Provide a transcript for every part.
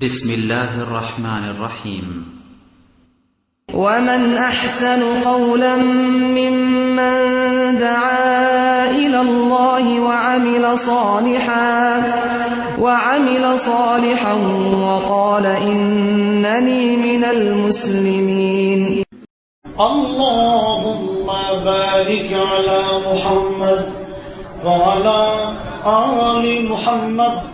بسم الله الرحمن الرحيم. ومن أحسن قولا ممن دعا إلى الله وعمل صالحا وعمل صالحا وقال إنني من المسلمين. اللهم بارك على محمد وعلى آل محمد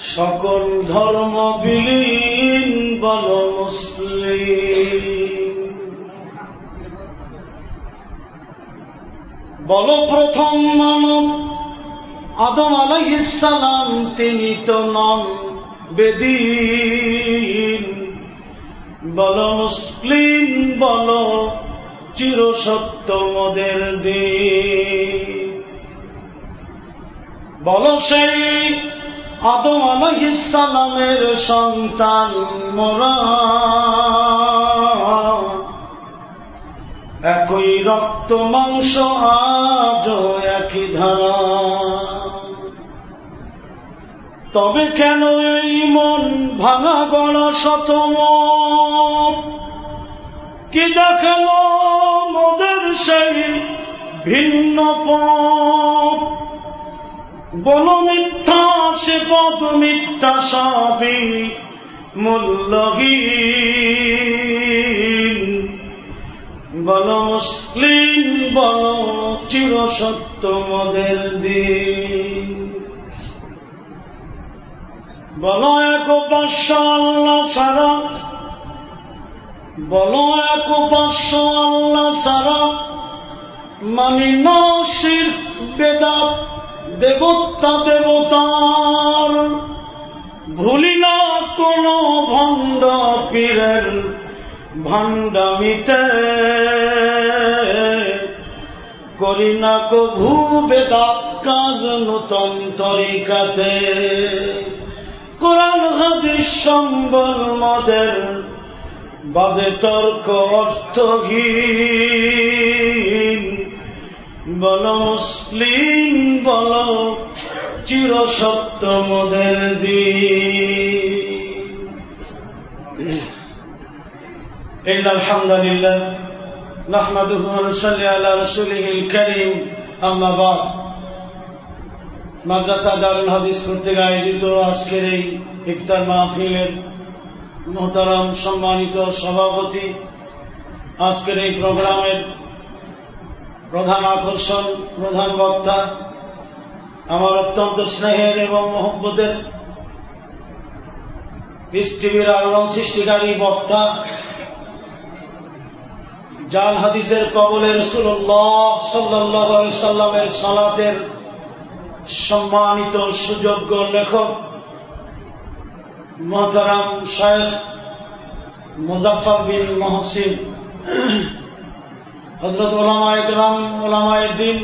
সকল ধর্ম বিলীন, বল মুসলিম। বল প্রথম মানব, আদম আলাইসালাম তিনি তো নন বেদিন। বল মুসলিম, বল চিরসত্য মদের দিন। বল সেই আদম আলহিসালামের সন্তান একই রক্ত, মাংস, আজ একই ধারা। তবে কেন এই মন ভাঙা গড়া শতম কি দেখাল মোদের সেই ভিন্ন পথ? বল মিথ্যা, সে পদ মিথ্যা সবই মূল্যহীন। বল মুসলিম, বল চির সত্য মদের দিন। বল এক উপাস্য আল্লাহ সারা বল এক উপাস্য আল্লাহ সারা মানি নসির বেদাত দেবতা দেবতার। ভুলি না কোন ভণ্ড পীরের ভণ্ডামিতে। করি না কভু বেদাত কাজ নূতন তরিকাতে। কোরআন, হাদিস, সম্বল, মদের বাজে তর্ক, অর্থহীন। বল মুসলিম বল চির সত্য মদের দিন الحمد لله نحمده ونصلي على رسوله الكريم أما بعد মাদ্রাসা দারুল হাদিস কর্তৃক আয়োজিত আজকের এই ইফতার মাহফিলের মোহতারাম সম্মানিত সভাপতি আজকের এই প্রোগ্রামের প্রধান আকর্ষণ, প্রধান বক্তা, আমার অত্যন্ত স্নেহের এবং মহব্বতের টিভির আলোড়ন সৃষ্টিকারী বক্তা জাল হাদিসের কবলের রসুল্লাহ সাল্লাহ সাল্লামের সালাতের সম্মানিত সুযোগ্য লেখক, মহতারাম শেখ মুজাফর বিন মহসিন। হজরত ওলামা একরাম ওলামায়ের দিন,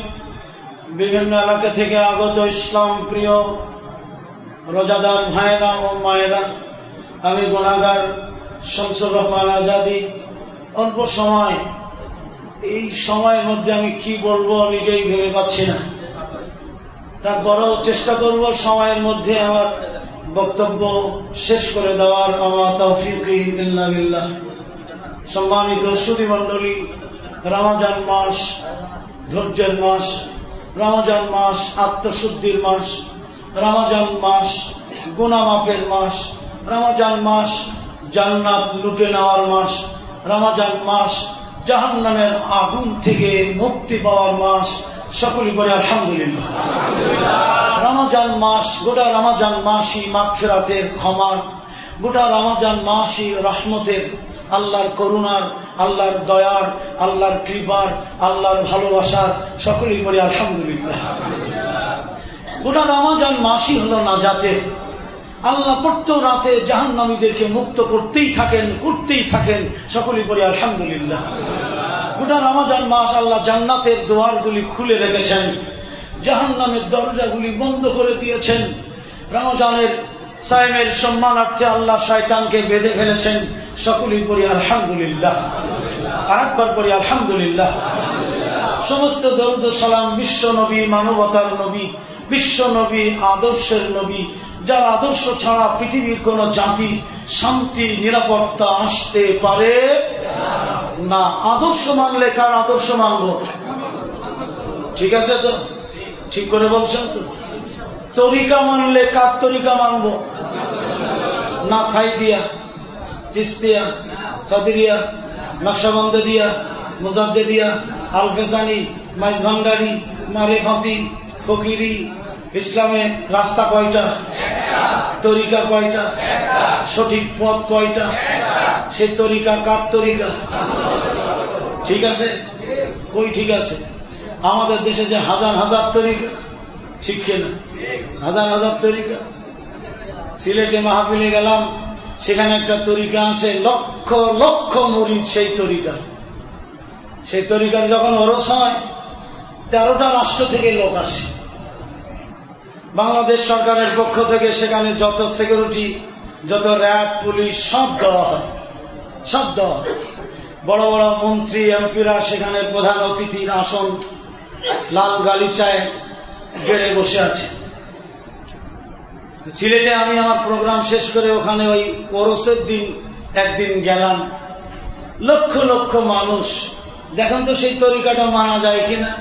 বিভিন্ন এলাকা থেকে আগত ইসলাম প্রিয় রোজাদার ভাইরা ও মায়েরা, আমি গুণাগার শামসুর রহমান আজাদি, অল্প সময়, এই সময়ের মধ্যে আমি কি বলব নিজেই ভেবে পাচ্ছি না। তারপরেও চেষ্টা করব সময়ের মধ্যে আমার বক্তব্য শেষ করে দেওয়ার। আমার তৌফিক সম্মানিত সুদী মন্ডলী রমাজান মাস ধৈর্যের মাস রমজান মাস আত্মশুদ্ধির মাস রমজান মাস গুনামাপের মাস রমজান মাস জান্নাত লুটে নেওয়ার মাস রমজান মাস জাহান্নামের আগুন থেকে মুক্তি পাওয়ার মাস সকলে করে আলহামদুলিল্লাহ। রমজান মাস গোটা রমজান মাসই মাগফিরাতের ক্ষমার গোটা রমজান মাসি রহমতের, আল্লাহর করুণার, আল্লাহর দয়ার, আল্লাহর কৃপার, আল্লাহর ভালোবাসার, সকলেই করি আলহামদুলিল্লাহ। গোটা রমাজান মাসই হল নাজাতের। আল্লাহ প্রত্য রাতে জাহান্নামীদেরকে মুক্ত করতেই থাকেন করতেই থাকেন, সকলেই বলি আলহামদুলিল্লাহ। গোটা রমাজান মাস আল্লাহ জান্নাতের দোয়ারগুলি খুলে রেখেছেন, জাহান্নামের দরজাগুলি বন্ধ করে দিয়েছেন, রমজানের সাইমের সম্মানার্থে আল্লাহ শয়তানকে বেঁধে ফেলেছেন সকলেই বলি আলহামদুলিল্লাহ। আর একবার বলি আলহামদুলিল্লাহ। সমস্ত দরুদ সালাম বিশ্ব নবী, মানবতার নবী, বিশ্ব নবী, আদর্শের নবী, যার আদর্শ ছাড়া পৃথিবীর কোন জাতি শান্তি, নিরাপত্তা আসতে পারে না। আদর্শ মানলে কার আদর্শ মানব? ঠিক আছে তো? ঠিক করে বলছেন তো? তরিকা মানলে কার তরিকা মানব? না সাইদিয়া চিস্তিয়া কাদিরিয়া মুজাদ্দে দিয়া, আলফেসানি মাইজ ভাঙ্গারি মারেফাতি, ফকিরি, ইসলামে রাস্তা কয়টা? তরিকা কয়টা? সঠিক পথ কয়টা? সে তরিকা কার তরিকা? ঠিক আছে? কই ঠিক আছে? আমাদের দেশে যে হাজার হাজার তরিকা ঠিক না হাজার হাজার তরিকা। সিলেটে মাহফিলে গেলাম, সেখানে একটা তরিকা আছে, লক্ষ লক্ষ মরিদ সেই তরিকা। সেই তরিকার যখন ওরস হয়, তেরোটা রাষ্ট্র থেকে লোক আসে। বাংলাদেশ সরকারের পক্ষ থেকে সেখানে যত সিকিউরিটি যত র্যাব, পুলিশ, সব দেওয়া হয়। সব দেওয়া বড় বড় মন্ত্রী, এমপিরা সেখানে প্রধান অতিথির আসন, লাল গালিচায় গেড়ে বসে আছে। সিলেটে আমি আমার প্রোগ্রাম শেষ করে ওখানে ওই ওরসের দিন একদিন গেলাম। লক্ষ লক্ষ মানুষ। দেখেন তো সেই তরিকাটা মানা যায় কিনা?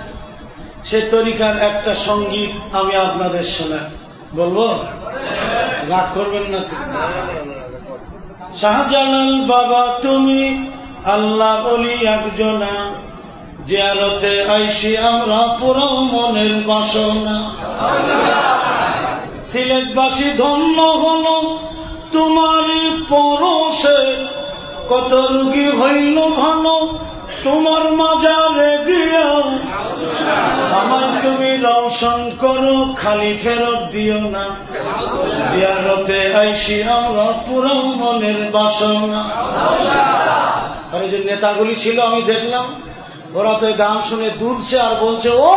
সে তরিকার একটা সংগীত আমি আপনাদের শোনা। বলব? রাগ করবেন না শাহজালাল বাবা তুমি, আল্লাহ বলি একজনা। জিয়ারতে আইসি আমরা পুরো মনের বাসনা। সিলেটবাসী ধন্য হল তোমার পরশে। কত রুগী হইল ভালো, তোমার মাজারে গিয়া। আমার তুমি রওশন করো, খালি ফেরত দিও না। জিয়ারতে আইসি আমরা পুরো মনের বাসনা। আর যে নেতাগুলি ছিল, আমি দেখলাম ওরা তো গান শুনে দুলছে আর বলছে, ও!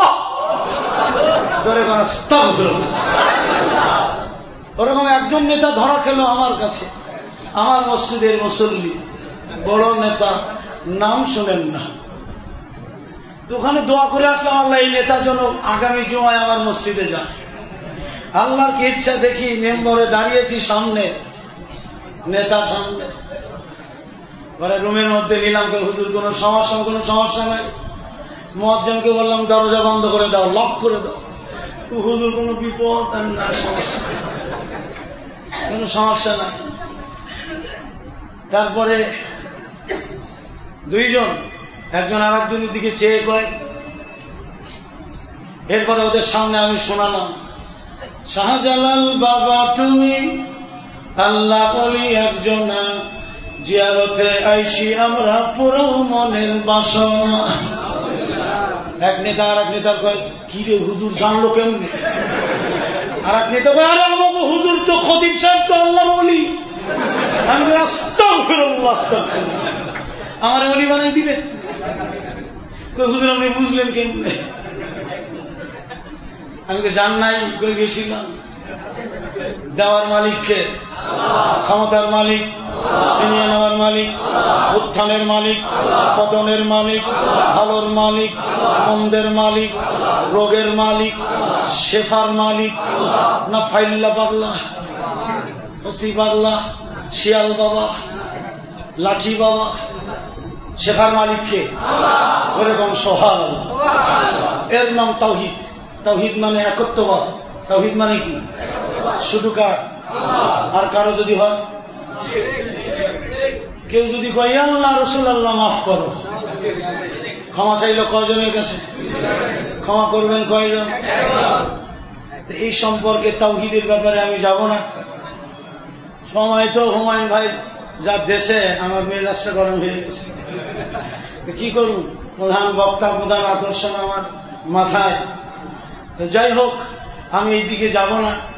ওরকম একজন নেতা ধরা খেলো আমার কাছে। আমার মসজিদের মুসল্লি। বড় নেতা, নাম শোনেন না। দোকানে দোয়া করে আসলাম, আল্লাহ, এই নেতা জন্য আগামী জুমায় আমার মসজিদে যান আল্লাহর কি ইচ্ছা দেখি, মেম্বরে দাঁড়িয়েছি সামনে, নেতার সামনে। রুমের মধ্যে নিলাম হুজুর, কোন সমস্যা কোন সমস্যা নাই। মহাজনকে বললাম, দরজা বন্ধ করে দাও, লক করে দাও। হুজুর, কোন বিপদ না, সমস্যা। কোন সমস্যা নাই। তারপরে দুইজন, একজন আর একজনের দিকে চেয়ে কয়, এরপরে ওদের সামনে আমি শোনালাম, শাহজালাল বাবা, তুমি আল্লাহ বলি একজনা জিয়ারতে আইসি আমরা পুরো মনের এক নেতা আর এক নেতার কি রে হুজুর, জানলো আর এক নেতা কয়, আরে আমাকে হুজুর তো খতিব সাহেব তো আল্লাহ বলি। আমি আমার অলি বানাই দিবে হুজুর, আপনি বুঝলেন কেমনে? আমি তো জান নাই। করে গেছিলাম। দেওয়ার মালিককে, ক্ষমতার মালিক। উত্থানের মালিক, পতনের মালিক, ভালোর মালিক, মন্দের মালিক, রোগের মালিক, শেফার মালিক, না ফাইল্লা পাগলা হসি পাগলা শিয়াল বাবা, লাঠি বাবা শেখার মালিককে ওরকম সোহাল এর নাম তাওহিদ। তাওহিদ মানে একত্ববাদ। তাওহিদ মানে কি? শুধু কার? আর কারও যদি হয়? কেউ যদি কয় আল্লাহ রসুল আল্লাহ মাফ করো। ক্ষমা চাইল কয়জনের কাছে? ক্ষমা করবেন কয়জন? এই সম্পর্কে তাওহিদের ব্যাপারে আমি যাব না। সময় তো, হুমায়ুন ভাই যার দেশে আমার মেজাজটা গরম হয়ে গেছে। কি করুন প্রধান বক্তা, প্রধান আকর্ষণ আমার মাথায়। তো যাই হোক, আমি এই দিকে যাব না।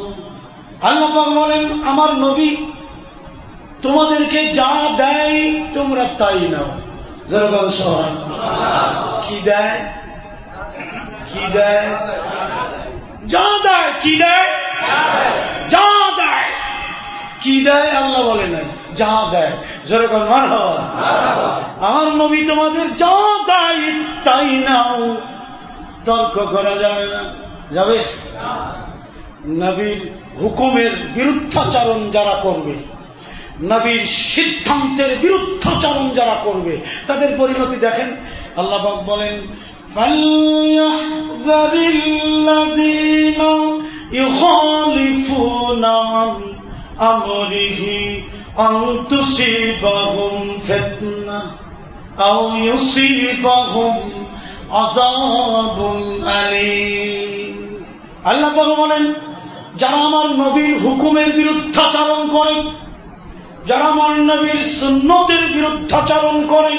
আল্লাহ বলেন, আমার নবী, তোমাদেরকে যা দেয় তোমরা তাই নাও। যেরকম কি দেয়? কি দেয়? যা দেয়, কি দেয়? যা দেয়। কি দেয়? আল্লাহ বলে নাই। যা দেয়। যেরকম মার আমার নবী তোমাদের যা দেয় তাই নাও। তর্ক করা যাবে না। যাবে? নবীর হুকুমের বিরুদ্ধাচরণ যারা করবে, নবীর সিদ্ধান্তের বিরুদ্ধাচরণ যারা করবে, তাদের পরিণতি দেখেন। আল্লাহ বলেন আল্লাহ বলেন যারা আমার নবীর হুকুমের বিরুদ্ধাচারণ করে, যারা আমার নবীর সুন্নতের বিরুদ্ধাচারণ করে,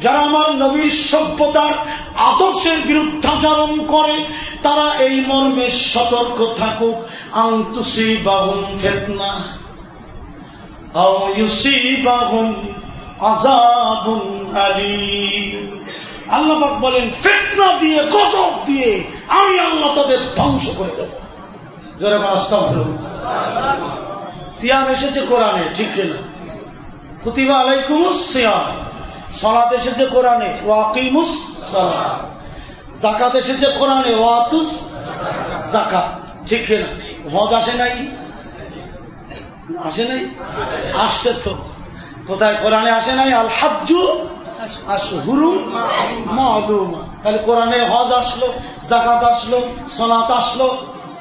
যারা আমার নবীর সভ্যতার আদর্শের বিরুদ্ধাচারণ করে, তারা এই মর্মে সতর্ক থাকুক। আন্তুসি বাহুম ফেতনা আল্লাহ বলেন, ফেতনা দিয়ে, গজব দিয়ে আমি আল্লাহ তাদের ধ্বংস করে দেব। জোরে সিয়াম এসেছে কোরআনে, ঠিক কিনা? কুতিবা আলাইকুমুস সিয়াম। এসেছে কোরআনে ওয়াকিমুস জাকাত এসেছে কোরআনে ওয়াতুস জাকাত ঠিক কিনা? হজ আসে নাই? আসে নাই? আসছে তো। কোথায়? কোরআনে আসে নাই? আল মালুমা তাহলে কোরআনে হজ আসলো জাকাত আসলো সনাত আসলো।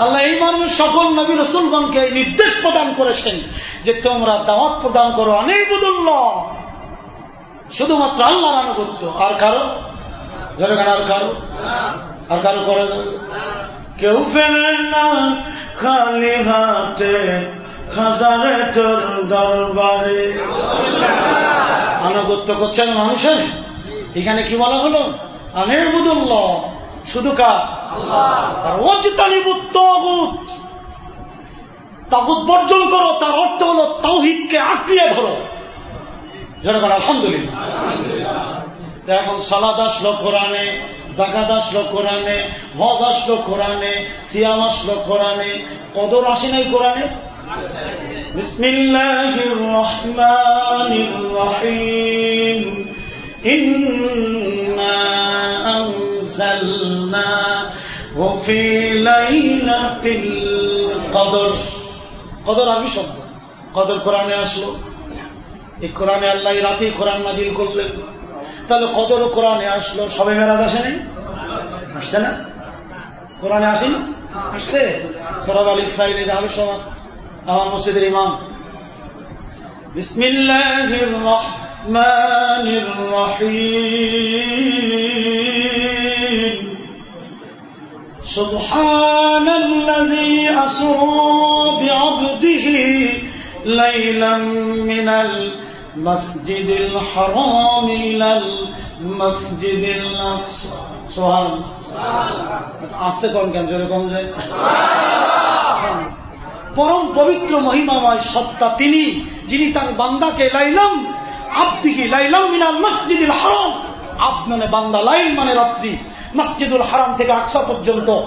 আল্লাহ এই মর্মে সকল নবী রসুলগণকে নির্দেশ প্রদান করেছেন যে তোমরা দাওয়াত প্রদান করো অনেক অনেকবুদুল্লাহ শুধুমাত্র আল্লাহর আনুগত্য। আর কারও? ধরে জোরেগান আর কারও? আর কারও করা কেউ ফেলে না খালি হাতে খাজারে তোর দরবারে। আনুগত্য করছেন মানুষের? এখানে কি বলা হলো? আনের বুদুল্লাহ শুধু তাগুত বর্জন করো, তার অর্থ হলো তাওহিদকে আঁকড়িয়ে ধরো। জনগণ, আলহামদুলিল্লাহ। এখন সালাদ আসলো কোরআনে জাকাত আসলো কোরআনে হজ আসলো কোরআনে, সিয়াম আসলো কোরআনে, কদর আসে নাই কোরআনে? বিসমিল্লাহির রহমানির রহিম। আরবি শব্দ। কদর কোরআনে আসলো। এই আল্লাহ কোরআন নাজিল করলেন। তাহলে কদর কোরআনে আসলো। সবে মেরাজ আসে নাই? আসছে না? কোরআনে আসেনি আসছে। সরাব আল যাবে সব আছে আমার মসজিদের ইমাম। বিসমিল্লাহির রহমানির রহিম سبحان الذي أسرى بعبده ليلا من المسجد الحرام إلى المسجد الأقصى سبحان আসতে কম কেন জোরে কম যায় পরম পবিত্র মহিমাময় সত্তা তিনি যিনি তার বান্দাকে লাইলাম আব্দিকে লাইলাম মিনাল মসজিদুল হারাম। আব মানে বান্দা লাইল মানে রাত্রি। মসজিদুল হারাম থেকে আকসা পর্যন্ত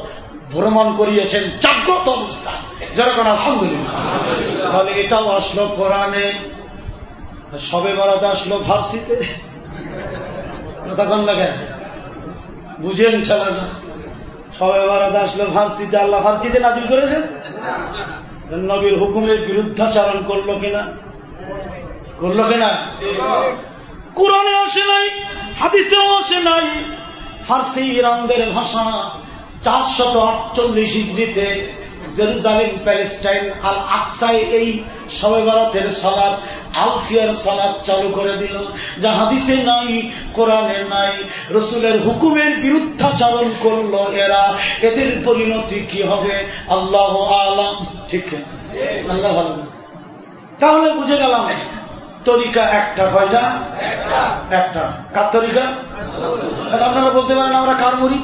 ভ্রমণ করিয়েছেন জাগ্রত অবস্থা। যেরকম আলহামদুলিল্লাহ। তাহলে এটাও আসলো কোরআনে। সবে বেড়াতে আসলো ফার্সিতে। কন লাগে বুঝেন না সবে বেড়াতে আসলো ফার্সিতে। আল্লাহ ফার্সিতে নাজিল করেছেন? নবীর হুকুমের বিরুদ্ধাচারণ করল কিনা? করল কিনা? কোরআনে আসে নাই, হাদিসেও আসে নাই। ফার্সি, ইরানদের ভাষা চারশত আটচল্লিশ ইজরিতে জেরুজালেম, প্যালেস্টাইন আকসাই এই আলফিয়ার চালু করে দিল, যা হাদিসে নাই, কোরআনে নাই। রসুলের হুকুমের বিরুদ্ধাচারণ করল এরা। এদের পরিণতি কি হবে? আল্লাহ আলাম। ঠিক আল্লাহ তাহলে বুঝে গেলাম। তরিকা একটা কয়টা? একটা। কার তরিকা আচ্ছা আপনারা বলতে পারেন আমরা কার মরি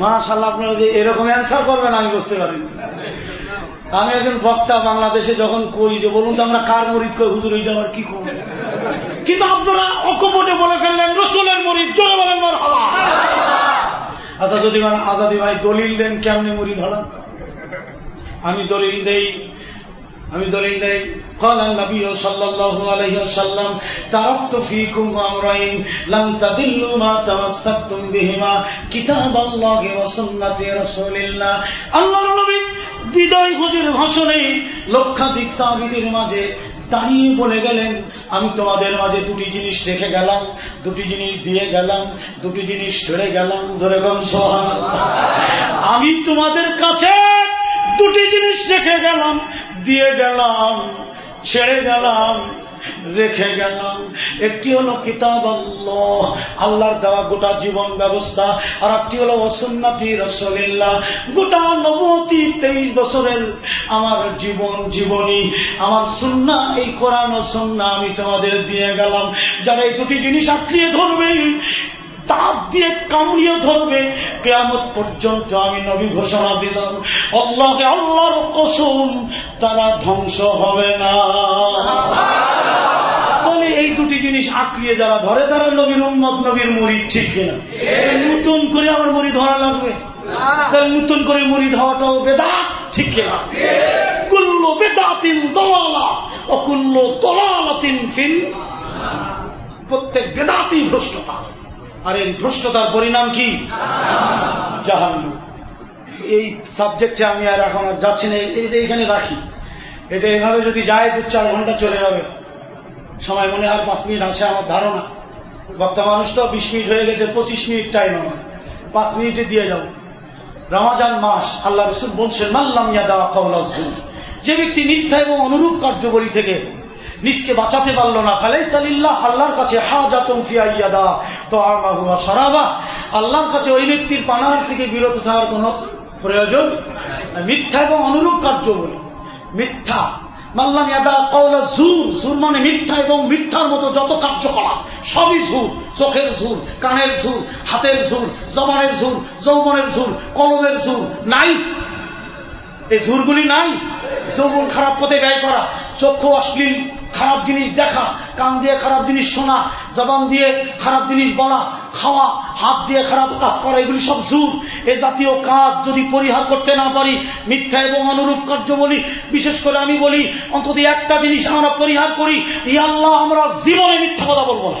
মাশাল্লাহ আপনারা যে এরকম অ্যান্সার করবেন আমি বুঝতে পারি আমি একজন বক্তা বাংলাদেশে যখন করি যে বলুন তো আমরা কার মরিদ করে হুজুর এইটা আবার কি করব কিন্তু আপনারা অকপটে বলে ফেললেন রসুলের মরিদ জোরে বলেন মার হাওয়া আচ্ছা যদি মানে আজাদি ভাই দলিল দেন কেমনে মরিদ হলাম আমি দলিল দেই আমি দলিল দেই قال النبي صلى الله عليه وسلم تركت فيكم امرين لم تضلوا ما تمسكتم بهما كتاب الله وسنة رسول الله আল্লাহর নবী বিদায় হুজুর ভাষণে লক্ষাধিক সাহাবীদের মাঝে দাঁড়িয়ে বলে গেলেন আমি তোমাদের মাঝে দুটি জিনিস রেখে গেলাম দুটি জিনিস দিয়ে গেলাম দুটি জিনিস ছেড়ে গেলাম ধরে গম সোহান আমি তোমাদের কাছে দুটি জিনিস রেখে গেলাম, দিয়ে গেলাম, ছেড়ে গেলাম, রেখে গেলাম। একটি হলো কিতাব আল্লাহ, আল্লাহর দেওয়া গোটা জীবন ব্যবস্থা, আর একটি হলো অসুন্নাতি রসলিল্লাহ। গোটা নবতী তেইশ বছরের আমার জীবন, জীবনী, আমার সুন্না, এই কোরআন ও সুন্না আমি তোমাদের দিয়ে গেলাম। যারা এই দুটি জিনিস আঁকড়িয়ে ধরবে দাঁত দিয়ে কামড়িয়ে ধরবে। কেয়ামত পর্যন্ত আমি নবী ঘোষণা দিলাম, আল্লাহকে আল্লাহর কসম, তারা ধ্বংস হবে না। এই দুটি জিনিস আঁকড়িয়ে যারা ধরে, তারা নবীর উন্মত নবীর মুড়ি ঠিক কিনা? নতুন করে আমার মুড়ি ধরা লাগবে। নতুন করে মুড়ি ধরাটাও বেদাত, ঠিক কিনা? কুল্ল বেদাতিন দলালা অকুল্ল দলালাতিন ফিন। প্রত্যেক বেদাতি ভ্রষ্টতা। আর এই ভ্রষ্টতার পরিণাম কি? জাহান্ন এই সাবজেক্টে আমি আর এখন আর যাচ্ছি না এটা এখানে রাখি। এটা এভাবে যদি যায়, দু চার ঘণ্টা চলে যাবে। সময় মনে আর পাঁচ মিনিট আছে আমার ধারণা। বক্তা মানুষ তো বিশ মিনিট হয়ে গেছে, পঁচিশ মিনিট টাইম আমার। পাঁচ মিনিটে দিয়ে যাব। রামাজান মাস, আল্লাহ রসুল বলছেন মাল্লাম ইয়াদা কৌলা যে ব্যক্তি মিথ্যা এবং অনুরূপ কার্যবলী থেকে নিজকে বাঁচাতে পারল না। ফালাইসালিল্লাহ আল্লাহর কাছে হাজাতন ফিয়াইয়াদা তো আমাহুয়া সরাবা আল্লাহর কাছে ওই ব্যক্তির পানার থেকে বিরত থাকার কোন প্রয়োজন মিথ্যা এবং অনুরূপ কার্য বলি। মিথ্যা। মাল্লাম ইয়াদা কৌলা জুর জুর মানে মিথ্যা এবং মিথ্যার মতো যত কার্যকলাপ, সবই ঝুর চোখের ঝুর কানের ঝুর হাতের ঝুর জবানের ঝুর যৌবনের ঝুর কলমের ঝুর নাই। এই ঝুরগুলি নাই। যৌবন খারাপ পথে ব্যয় করা, চক্ষু অশ্লীল, খারাপ জিনিস দেখা, কান দিয়ে খারাপ জিনিস শোনা, জবান দিয়ে খারাপ জিনিস বলা, খাওয়া, হাত দিয়ে খারাপ কাজ করা, এগুলি সব জুর এ জাতীয় কাজ যদি পরিহার করতে না পারি, মিথ্যা এবং অনুরূপ কার্য বলি, বিশেষ করে আমি বলি, অন্তত একটা জিনিস আমরা পরিহার করি, ই আল্লাহ আমরা জীবনে মিথ্যা কথা বলব না।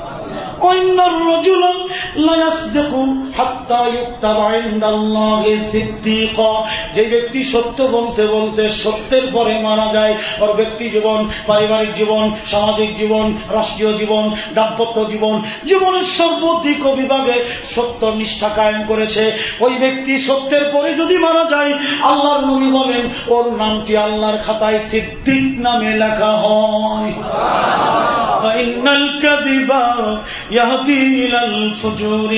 যে ব্যক্তি সত্য বলতে বলতে সত্যের পরে মারা যায় ওর ব্যক্তি জীবন পারিবারিক জীবন সামাজিক জীবন রাষ্ট্রীয় জীবন দাম্পত্য জীবন জীবনের সর্বদিক বিভাগে সত্য নিষ্ঠা কায়েম করেছে। ওই ব্যক্তি সত্যের পরে যদি মারা যায় আল্লাহর নবী বলেন ওর নামটি আল্লাহর খাতায় সিদ্দিক নামে লেখা হয়। يهدي إلى الفجور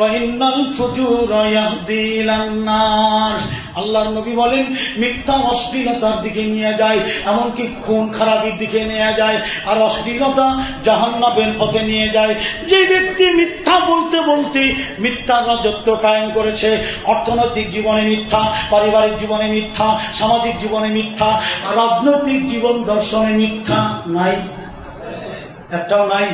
وإن الفجور يهدي إلى النار আল্লাহর নবী বলেন মিথ্যা অশ্লীলতার দিকে নিয়ে যায় এমনকি খুন খারাপির দিকে নিয়ে যায় আর অশ্লীলতা জাহান্নাবের পথে নিয়ে যায় যে ব্যক্তি মিথ্যা বলতে বলতে মিথ্যা রাজত্ব কায়েম করেছে অর্থনৈতিক জীবনে মিথ্যা পারিবারিক জীবনে মিথ্যা সামাজিক জীবনে মিথ্যা রাজনৈতিক জীবন দর্শনে মিথ্যা নাই একটাও নাই।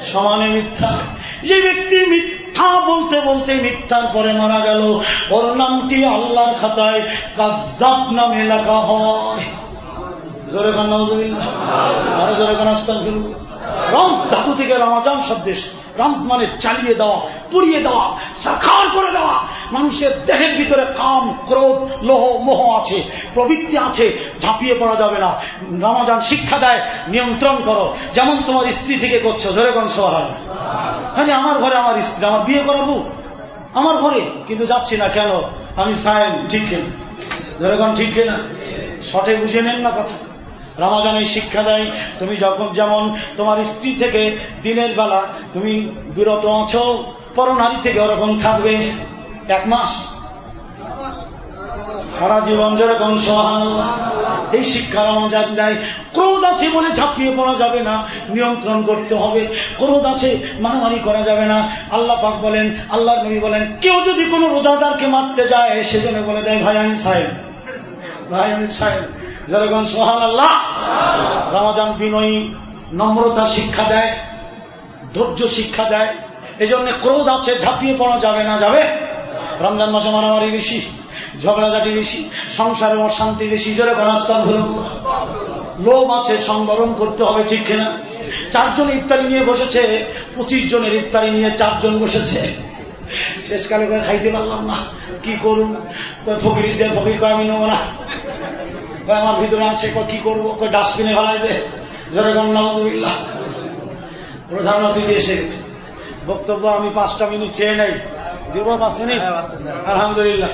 সমানে মিথ্যা। যে ব্যক্তি মিথ্যা বলতে বলতে মিথ্যার পরে মারা গেল, ওর নামটি আল্লাহর খাতায় কাজাব নামে লেখা হয়। জোরে খান জোরে খান রমস ধাতু থেকে রমাজান সব রমস মানে চালিয়ে দেওয়া, পুড়িয়ে দেওয়া সাক্ষার করে দেওয়া, মানুষের দেহের ভিতরে কাম, ক্রোধ, লোহ, মোহ আছে, প্রবৃত্তি আছে, ঝাঁপিয়ে পড়া যাবে না। রমাজান শিক্ষা দেয়, নিয়ন্ত্রণ করো। যেমন তোমার স্ত্রী থেকে করছ ধরে কোন সোহাল হ্যাঁ আমার ঘরে আমার স্ত্রী, আমার বিয়ে করাবো? আমার ঘরে? কিন্তু যাচ্ছি না, কেন? আমি সায়েন ঠিক কিনা? ধরে ঠিক কিনা? শটে বুঝে নেন না কথা। রমাজান এই শিক্ষা দেয়, তুমি যখন যেমন তোমার স্ত্রী থেকে দিনের বেলা তুমি বিরত আছো, পরনারী থেকে ওরকম থাকবে এক মাস। সারা জীবন যেরকম এই শিক্ষা রমজান দেয়। ক্রোধ আছে বলে ঝাঁপিয়ে পড়া যাবে না, নিয়ন্ত্রণ করতে হবে। ক্রোধ আছে, মারামারি করা যাবে না। আল্লাহ পাক বলেন আল্লাহ নবী বলেন, কেউ যদি কোনো রোজাদারকে মারতে যায় সেজন্য বলে দেয়, ভাই আমি সাহেব, ভাই আমি সাহেব। যেরকম সোহান আল্লাহ রমাজান বিনয়ী নম্রতা শিক্ষা দেয়, ধৈর্য শিক্ষা দেয়। এই জন্য ক্রোধ আছে, ঝাঁপিয়ে পড়া যাবে না, যাবে? রমজান মাসে মারামারি বেশি, ঝগড়াঝাটি বেশি, সংসারে অশান্তি বেশি, জোরে গণাস্থান হল। লোভ আছে, সংবরণ করতে হবে, ঠিক কিনা? চারজন ইফতারি নিয়ে বসেছে, পঁচিশ জনের ইফতারি নিয়ে চারজন বসেছে। শেষকালে খাইতে পারলাম না, কি করুন ফকির দে ফকির কয়, আমি নেব না। আমার ভিতরে আছে কি করব? ডাস্টবিনে ফেলাই দে। জোরে প্রধান অতিথি এসে গেছে। বক্তব্য আমি পাঁচটা মিনিট চেয়ে নাই। দিব পাঁচ মিনিট? আলহামদুলিল্লাহ।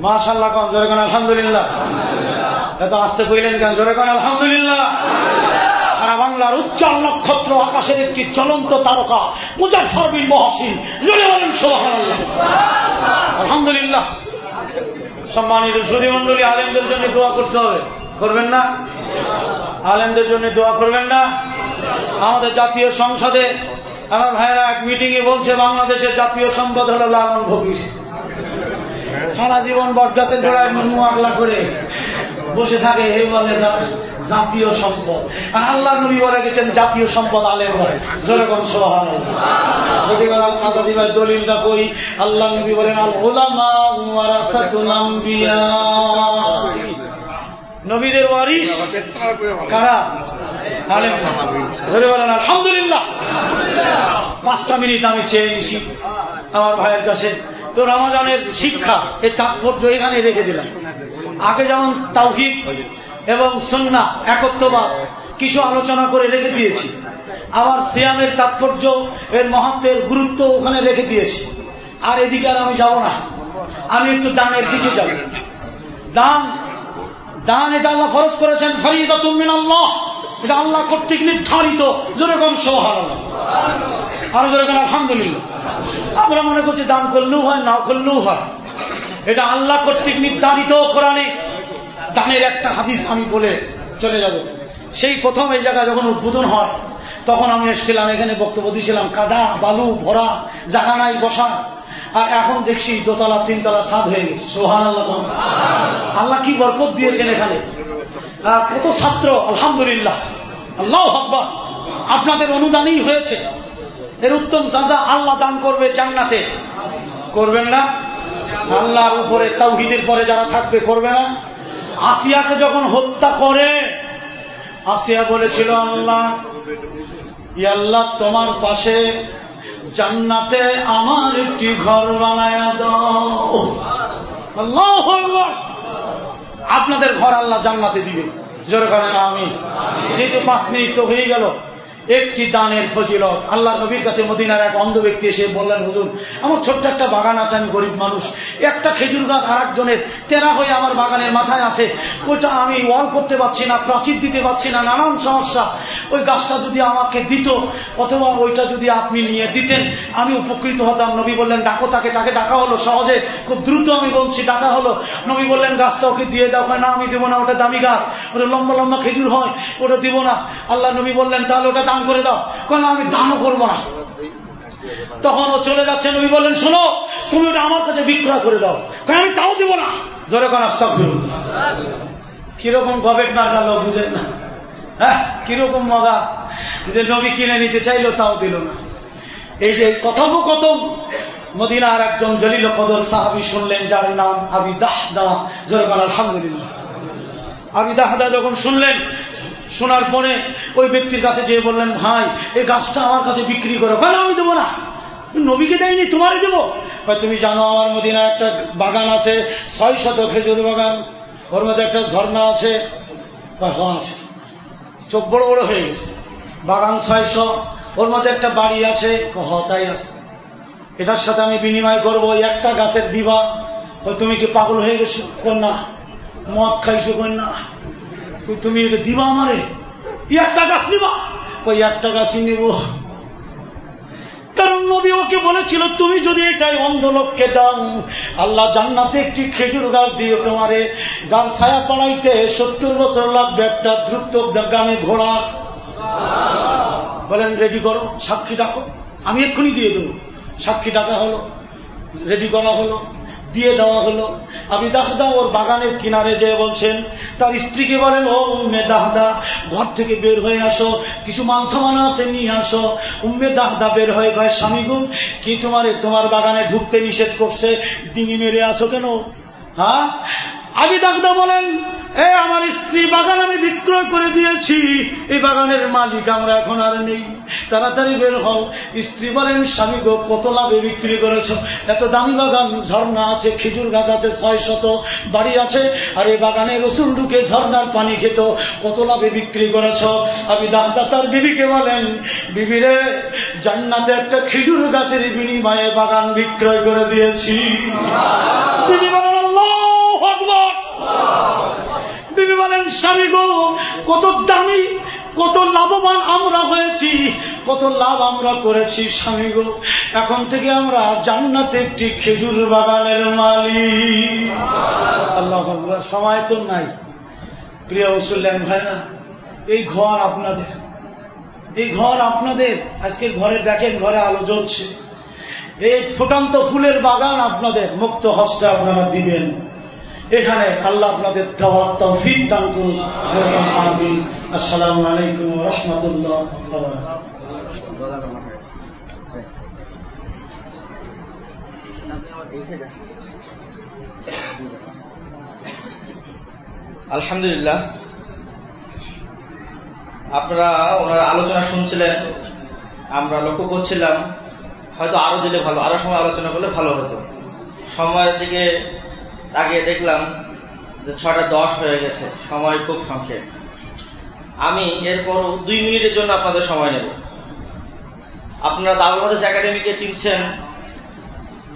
মাশাল্লাহ কন জোরে কান আলহামদুলিল্লাহ। এত আসতে কইলেন কেন? জোরে কান আলহামদুলিল্লাহ। সারা বাংলার উজ্জ্বল নক্ষত্র আকাশের একটি চলন্ত তারকা মুজাফর বিন মহাসিন। জোরে বলেন আলহামদুলিল্লাহ। সম্মানিত সুদী মন্ডলী আলেমদের জন্য দোয়া করতে হবে। করবেন না? আলেমদের জন্য দোয়া করবেন না? আমাদের জাতীয় সংসদে আমার ভাইরা এক মিটিং এ বলছে, বাংলাদেশের জাতীয় সম্পদ হলো লালন ভবিষ্যৎ। সারা জীবন বটগাছের গোড়ায় মুখ আগলা করে বসে থাকে এই বলে জাতীয় সম্পদ। আর আল্লাহ নবী বলে গেছেন, জাতীয় সম্পদ আলেম যেরকম সোহান দলিলটা আল্লাহ নবী বলেন নবীদের ওয়ারিস কারা? ধরে বলেন, আলহামদুলিল্লাহ। পাঁচটা মিনিট আমি চেয়ে নিছি। আমার ভাইয়ের কাছে। তো রমাজানের শিক্ষা এই তাৎপর্য এখানে রেখে দিলাম। আগে যেমন তাওহিদ এবং সন্না একত্ববাদ কিছু আলোচনা করে রেখে দিয়েছি। আবার সিয়ামের তাৎপর্য, এর মহত্বের গুরুত্ব ওখানে রেখে দিয়েছি। আর এদিকে আর আমি যাব না। আমি একটু দানের দিকে যাব। দান দান এটা আল্লাহ খরচ করেছেন ফরিদা তুমিন আল্লাহ এটা আল্লাহ কর্তৃক নির্ধারিত, যেরকম সোহান আরও যেরকম আলহামদুলিল্লাহ। আমরা মনে করছি দান করলেও হয় না করলেও হয়। এটা আল্লাহ কর্তৃক নির্ধারিত কোরআনে। দানের একটা হাদিস আমি বলে চলে যাব। সেই প্রথম এই জায়গায় যখন উদ্বোধন হয়, তখন আমি এসেছিলাম, এখানে বক্তব্য দিয়েছিলাম, কাদা, বালু, ভরা জাগা নাই বসা। আর এখন দেখছি দোতলা, তিনতলা সাদ হয়ে গেছে। সোহান আল্লাহ আল্লাহ কি বরকত দিয়েছেন এখানে। আর কত ছাত্র, আলহামদুলিল্লাহ। আল্লাহ হকবান আপনাদের অনুদানই হয়েছে। এর উত্তম সাজা আল্লাহ দান করবে জান্নাতে। করবেন না? আল্লাহর উপরে তাওহিদের পরে যারা থাকবে, করবে না? আসিয়াকে যখন হত্যা করে, আসিয়া বলেছিল, আল্লাহ আল্লাহ, তোমার পাশে জান্নাতে আমার একটি ঘর বানায় আপনাদের ঘর আল্লাহ জান্নাতে দিবে। জোর করেন আমি যেহেতু পাঁচ মিনিট তো হয়ে গেল একটি দানের ফজিলত। আল্লাহ নবীর কাছে মদিনার এক অন্ধ ব্যক্তি এসে বললেন, হুজুর, আমার ছোট্ট একটা বাগান আছে, আমি গরিব মানুষ। একটা খেজুর গাছ আর একজনের তেরা হয়ে আমার বাগানের মাথায় আসে ওইটা আমি ওয়াল করতে পারছি না, প্রাচীর দিতে পারছি না, নানান সমস্যা। ওই গাছটা যদি আমাকে দিত, অথবা ওইটা যদি আপনি নিয়ে দিতেন, আমি উপকৃত হতাম। নবী বললেন, ডাকো তাকে তাকে ডাকা হলো সহজে। খুব দ্রুত আমি বলছি, ডাকা হলো। নবী বললেন, গাছটা ওকে দিয়ে দাও। না, আমি দেবো না, ওটা দামি গাছ। ওটা লম্বা লম্বা খেজুর হয়, ওটা দিব না। আল্লাহ নবী বললেন, তাহলে ওটা দান করে দাও। কেন আমি দানও করব না। তখন ও চলে যাচ্ছে, নবী বললেন, শোনো, তুমি ওটা আমার কাছে বিক্রয় করে দাও। কারণ আমি তাও দিব না। জোরে কোন আস্তাক কীরকম গবেটনার গেল বুঝেন না? হ্যাঁ কীরকম মজা। যে নবী কিনে নিতে চাইলো, তাও দিল না। এই যে কথোপকথন, মদিনার একজন জলিল কদর সাহাবি শুনলেন, যার নাম আবি দাহদা। জোরকাল আলহামদুলিল্লাহ। আবি দাহদা যখন শুনলেন শোনার পরে ওই ব্যক্তির কাছে যেয়ে বললেন, ভাই, এই গাছটা আমার কাছে বিক্রি করো। কেন আমি দেবো না? নবীকে দেয়নি, তোমারই দেবো? তুমি জানো আমার মদিনা একটা বাগান আছে, ছয় শত খেজুর বাগান। ওর মধ্যে একটা ঝর্ণা আছে আছে। চোখ বড় বড় হয়ে গেছে। বাগান ছয়শো, ওর মধ্যে একটা বাড়ি আছে তাই আছে। এটার সাথে আমি বিনিময় করব একটা গাছের দিবা। তুমি কি পাগল হয়ে গেছো? কন্যা, মদ খাইছো, কন্যা। তুমি এটা দিবা আমারে? একটা গাছ নিবা? ওই একটা গাছই নিব। কারণ নবী ওকে বলেছিল, তুমি যদি এটাই অন্ধ লোককে দাও, আল্লাহ জান্নাতে একটি খেজুর গাছ দিবে তোমারে। যার ছায়া পড়াইতে সত্তর বছর লাগবে, একটা দ্রুত গ্রামে ঘোড়া। বলেন, রেডি করো, সাক্ষী ডাকো। আমি এক্ষুনি দিয়ে দেবো। সাক্ষী ডাকা হলো, রেডি করা হলো। দিয়ে দেওয়া হলো। আমি দাহদা ওর বাগানের কিনারে যেয়ে বলছেন, তার স্ত্রীকে বলেন, ও উম্মে দাহদা, ঘর থেকে বের হয়ে আসো, কিছু মাংস মানা আছে, নিয়ে আসো। উম্মে দাহদা বের হয়ে কয়, স্বামী গুম কি তোমার তোমার বাগানে ঢুকতে নিষেধ করছে? ডিঙি মেরে আসো কেন? হ্যাঁ? আমি দাহদা বলেন এ, আমার স্ত্রী বাগান আমি বিক্রয় করে দিয়েছি। এই বাগানের মালিক আমরা এখন আর নেই। তাড়াতাড়ি বের হও। স্ত্রী বলেন, স্বামী গো, কত লাভে বিক্রি করেছ? এত দামি বাগান, ঝর্ণা আছে, খেজুর গাছ আছে, ছয় শত বাড়ি আছে। আর এই বাগানে রসুন ঢুকে ঝর্ণার পানি খেত। কত লাভে বিক্রি করেছ? আমি দাদা তার বিবিকে বলেন বিবিরে জান্নাতে একটা খেজুর গাছের বিনিময়ে বাগান বিক্রয় করে দিয়েছি। বিবি বলেন বিবি বলেন, স্বামী গো, কত দামি, কত লাভবান আমরা হয়েছি, কত লাভ আমরা করেছি, স্বামী গো। এখন থেকে আমরা জান্নাতে একটি খেজুর বাগানের মালিক। আল্লাহ সময় তো নাই। প্রিয় ভাই না এই ঘর আপনাদের। এই ঘর আপনাদের, আজকের ঘরে দেখেন, ঘরে আলো জ্বলছে। এই ফুটান্ত ফুলের বাগান আপনাদের, মুক্ত হস্তে আপনারা দিবেন। এখানে আল্লাহ আপনাদের দেওয়ার তৌফিক দান করুন আমিন আসসালামু আলাইকুম রহমতুল্লাহ আলহামদুলিল্লাহ। আপনারা ওনার আলোচনা শুনছিলেন, আমরা লক্ষ্য করছিলাম, হয়তো আরও দিলে ভালো, আরও সময় আলোচনা করলে ভালো হতো। সময়ের দিকে আগে দেখলাম যে ছটা দশ হয়ে গেছে। সময় খুব সংক্ষেপ। আমি এরপর দুই মিনিটের জন্য আপনাদের সময় নেব। আপনারা দারুল হাদিস একাডেমিকে চিনছেন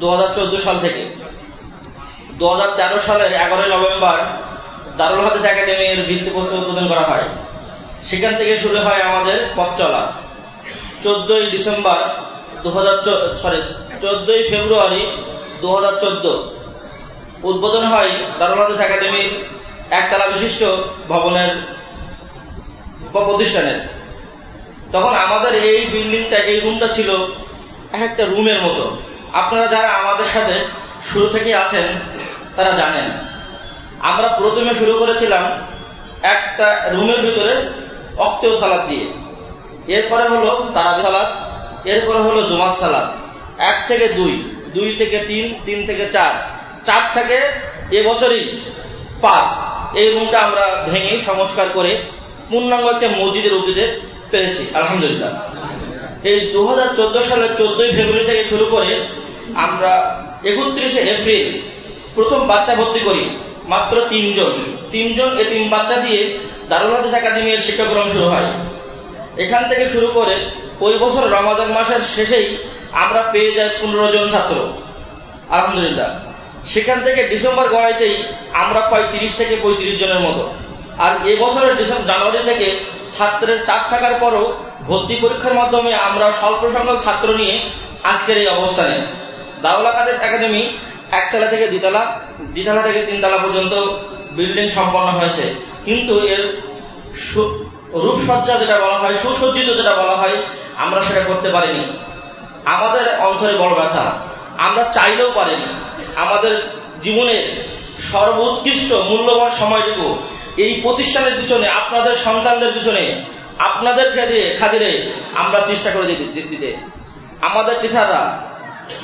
দুহাজার চোদ্দ সাল থেকে। দুহাজার তেরো সালের এগারোই নভেম্বর দারুল হাদিস একাডেমির ভিত্তিপ্রস্তর উদ্বোধন করা হয়। সেখান থেকে শুরু হয় আমাদের পথ চলা। চোদ্দই ডিসেম্বর দু সরি চোদ্দই ফেব্রুয়ারি দু হাজার চোদ্দ। উদ্বোধন হয় দারুল হাদিস একাডেমির একতলা বিশিষ্ট ভবনের প্রতিষ্ঠানের। তখন আমাদের এই বিল্ডিংটা, এই রুমটা ছিল একটা রুমের মতো। আপনারা যারা আমাদের সাথে শুরু থেকে আছেন, তারা জানেন। আমরা প্রথমে শুরু করেছিলাম একটা রুমের ভিতরে অক্তেও সালাদ দিয়ে। এরপরে হলো তারাবি সালাদ, এরপরে হলো জুমার সালাদ। এক থেকে দুই দুই থেকে তিন তিন থেকে চার। চার থেকে এবছরই পাঁচ এই রুমটা আমরা ভেঙে সংস্কার করে পূর্ণাঙ্গ একটা মসজিদের উদ্দিতে পেরেছি, আলহামদুলিল্লাহ। এই দু সালের চোদ্দই ফেব্রুয়ারি থেকে শুরু করে আমরা একত্রিশে এপ্রিল প্রথম বাচ্চা ভর্তি করি, মাত্র তিনজন। তিনজন এ তিন বাচ্চা দিয়ে দারুল হাদিস একাডেমির শিক্ষাক্রম শুরু হয়। এখান থেকে শুরু করে ওই বছর রমাজান মাসের শেষেই আমরা পেয়ে যাই পনেরো জন ছাত্র। আলহামদুলিল্লাহ। সেখান থেকে ডিসেম্বর গড়াইতেই আমরা পাই তিরিশ থেকে পঁয়ত্রিশ জনের মতো। আর এবছরের ডিসেম্বর, জানুয়ারি থেকে ছাত্রের চাপ থাকার পরও ভর্তি পরীক্ষার মাধ্যমে আমরা স্বল্প সংখ্যক ছাত্র নিয়ে আজকের এই অবস্থানে। দাউলা কাদের একাডেমি, একতলা থেকে দ্বিতলা দ্বিতলা থেকে তিনতলা পর্যন্ত বিল্ডিং সম্পন্ন হয়েছে। কিন্তু এর রূপসজ্জা যেটা বলা হয়, সুসজ্জিত যেটা বলা হয়, আমরা সেটা করতে পারিনি। আমাদের অন্তরে বড় ব্যথা। আমরা চাইলেও পারিনি। আমাদের জীবনের সর্বোৎকৃষ্ট, মূল্যবান সময়টুকু এই প্রতিষ্ঠানের পিছনে, আপনাদের সন্তানদের পিছনে, আপনাদের খাদিরে খাদিরে আমরা চেষ্টা করে দিতে আমাদের টিচাররা,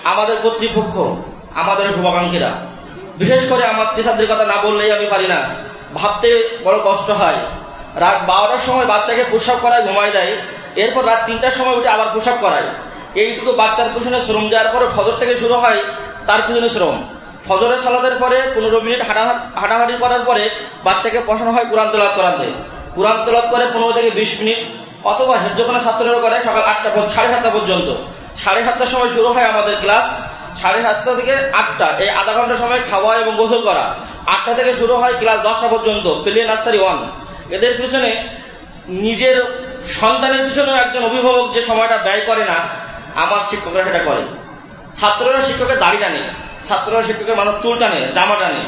আমাদের কর্তৃপক্ষ, আমাদের শুভাকাঙ্ক্ষীরা, বিশেষ করে আমার টিচারদের কথা না বললেই আমি পারি না। ভাবতে বড় কষ্ট হয়। রাত বারোটার সময় বাচ্চাকে পোশাক করায় ঘুমায় দেয়। এরপর রাত তিনটার সময় উঠে আবার পোশাক করায়। এইটুকু বাচ্চার পিছনে শ্রম দেওয়ার পরে ফজর থেকে শুরু হয়, তার পিছনে শ্রম। ফজরের সালাদের পরে পনেরো মিনিট হাঁটাহাঁটি করার পরে বাচ্চাকে পড়ানো হয় কোরআন তোলাদ করাতে। কোরআন তোলাদ করে পনেরো থেকে বিশ মিনিট, অথবা হেফজখানা ছাত্ররা করে সকাল আটটা সাড়ে সাতটা পর্যন্ত। সাড়ে সাতটার সময় শুরু হয় আমাদের ক্লাস। সাড়ে সাতটা থেকে আটটা, এই আধা ঘণ্টা সময় খাওয়া এবং গোসল করা। আটটা থেকে শুরু হয় ক্লাস দশটা পর্যন্ত প্লে নার্সারি ওয়ান। এদের পিছনে নিজের সন্তানের পিছনেও একজন অভিভাবক যে সময়টা ব্যয় করে না আমার শিক্ষকরা সেটা করে। ছাত্ররা শিক্ষকের দাড়ি টানে, ছাত্ররা শিক্ষকের মানুষ চুল টানে, জামা টানে।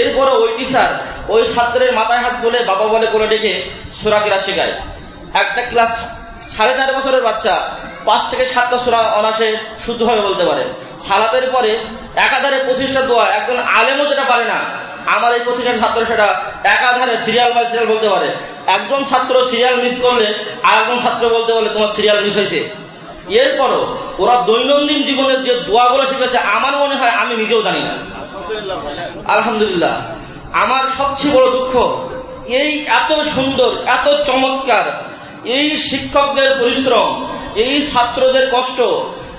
এরপরে ওই টিচার ওই ছাত্রের মাথায় হাত বলে বাবা বলে করে ডেকে সোরা ক্লাস শেখায়। একটা ক্লাস সাড়ে চার বছরের বাচ্চা, পাঁচ থেকে সাতটা সোরা অনাসে শুদ্ধভাবে বলতে পারে। সালাতের পরে একাধারে পঁচিশটা দোয়া, একজন আলেমও যেটা পারে না। আমার এই প্রতিষ্ঠান ছাত্র সেটা একাধারে সিরিয়াল বাই সিরিয়াল বলতে পারে। একজন ছাত্র সিরিয়াল মিস করলে আর একজন ছাত্র বলতে বলে, তোমার সিরিয়াল মিস হয়েছে। এরপরও ওরা দৈনন্দিন জীবনের যে দোয়াগুলো শিখেছে, আমার মনে হয় আমি নিজেও জানি না। আলহামদুলিল্লাহ। আমার সবচেয়ে বড় দুঃখ, এই এত সুন্দর, এত চমৎকার, এই শিক্ষকদের পরিশ্রম, এই ছাত্রদের কষ্ট,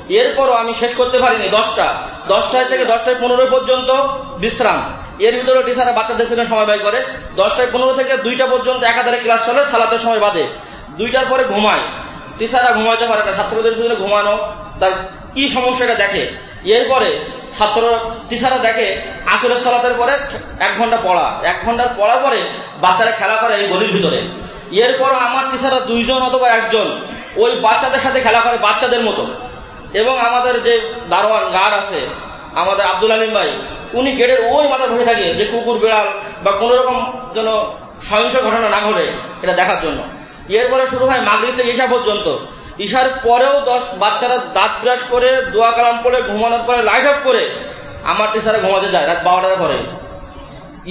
এরপরও আমি শেষ করতে পারিনি দশটা। দশটায় থেকে দশটায় পনেরো পর্যন্ত বিশ্রাম। এর ভিতরে টিচাররা বাচ্চাদের জন্য সময় ব্যয় করে। দশটায় পনেরো থেকে দুইটা পর্যন্ত একাধারে ক্লাস চলে, সালাতের সময় বাদে। দুইটার পরে ঘুমায়। টিচাররা ঘুমাতে পারে না, ছাত্রদের পিছনে ঘুমানো, তার কি সমস্যা এটা দেখে? এরপরে ছাত্র টিচাররা দেখে, আসরের সালাতের পরে এক ঘণ্টা পড়া, এক ঘণ্টার পড়ার পরে বাচ্চারা খেলা করে এই গলির ভিতরে। এরপর আমার টিচাররা দুইজন অথবা একজন, ওই বাচ্চাদের সাথে খেলা করে বাচ্চাদের মতো। এবং আমাদের যে দারোয়ান গার্ড আছে, আমাদের আব্দুল আলিম ভাই, উনি গেটের ওই মাথায় বসে থাকে, যে কুকুর, বিড়াল বা কোন রকম যেন সহিংস ঘটনা না ঘটে, এটা দেখার জন্য। এরপরে শুরু হয় মাগরিব থেকে ঈশা পর্যন্ত। ঈশার পরেও দশ বাচ্চারা দাঁত ব্রাশ করে, দোয়া কালাম পরে ঘুমানোর পরে, লাইট অফ করে আমার টিচারে ঘুমাতে যায় রাত বারোটার পরে।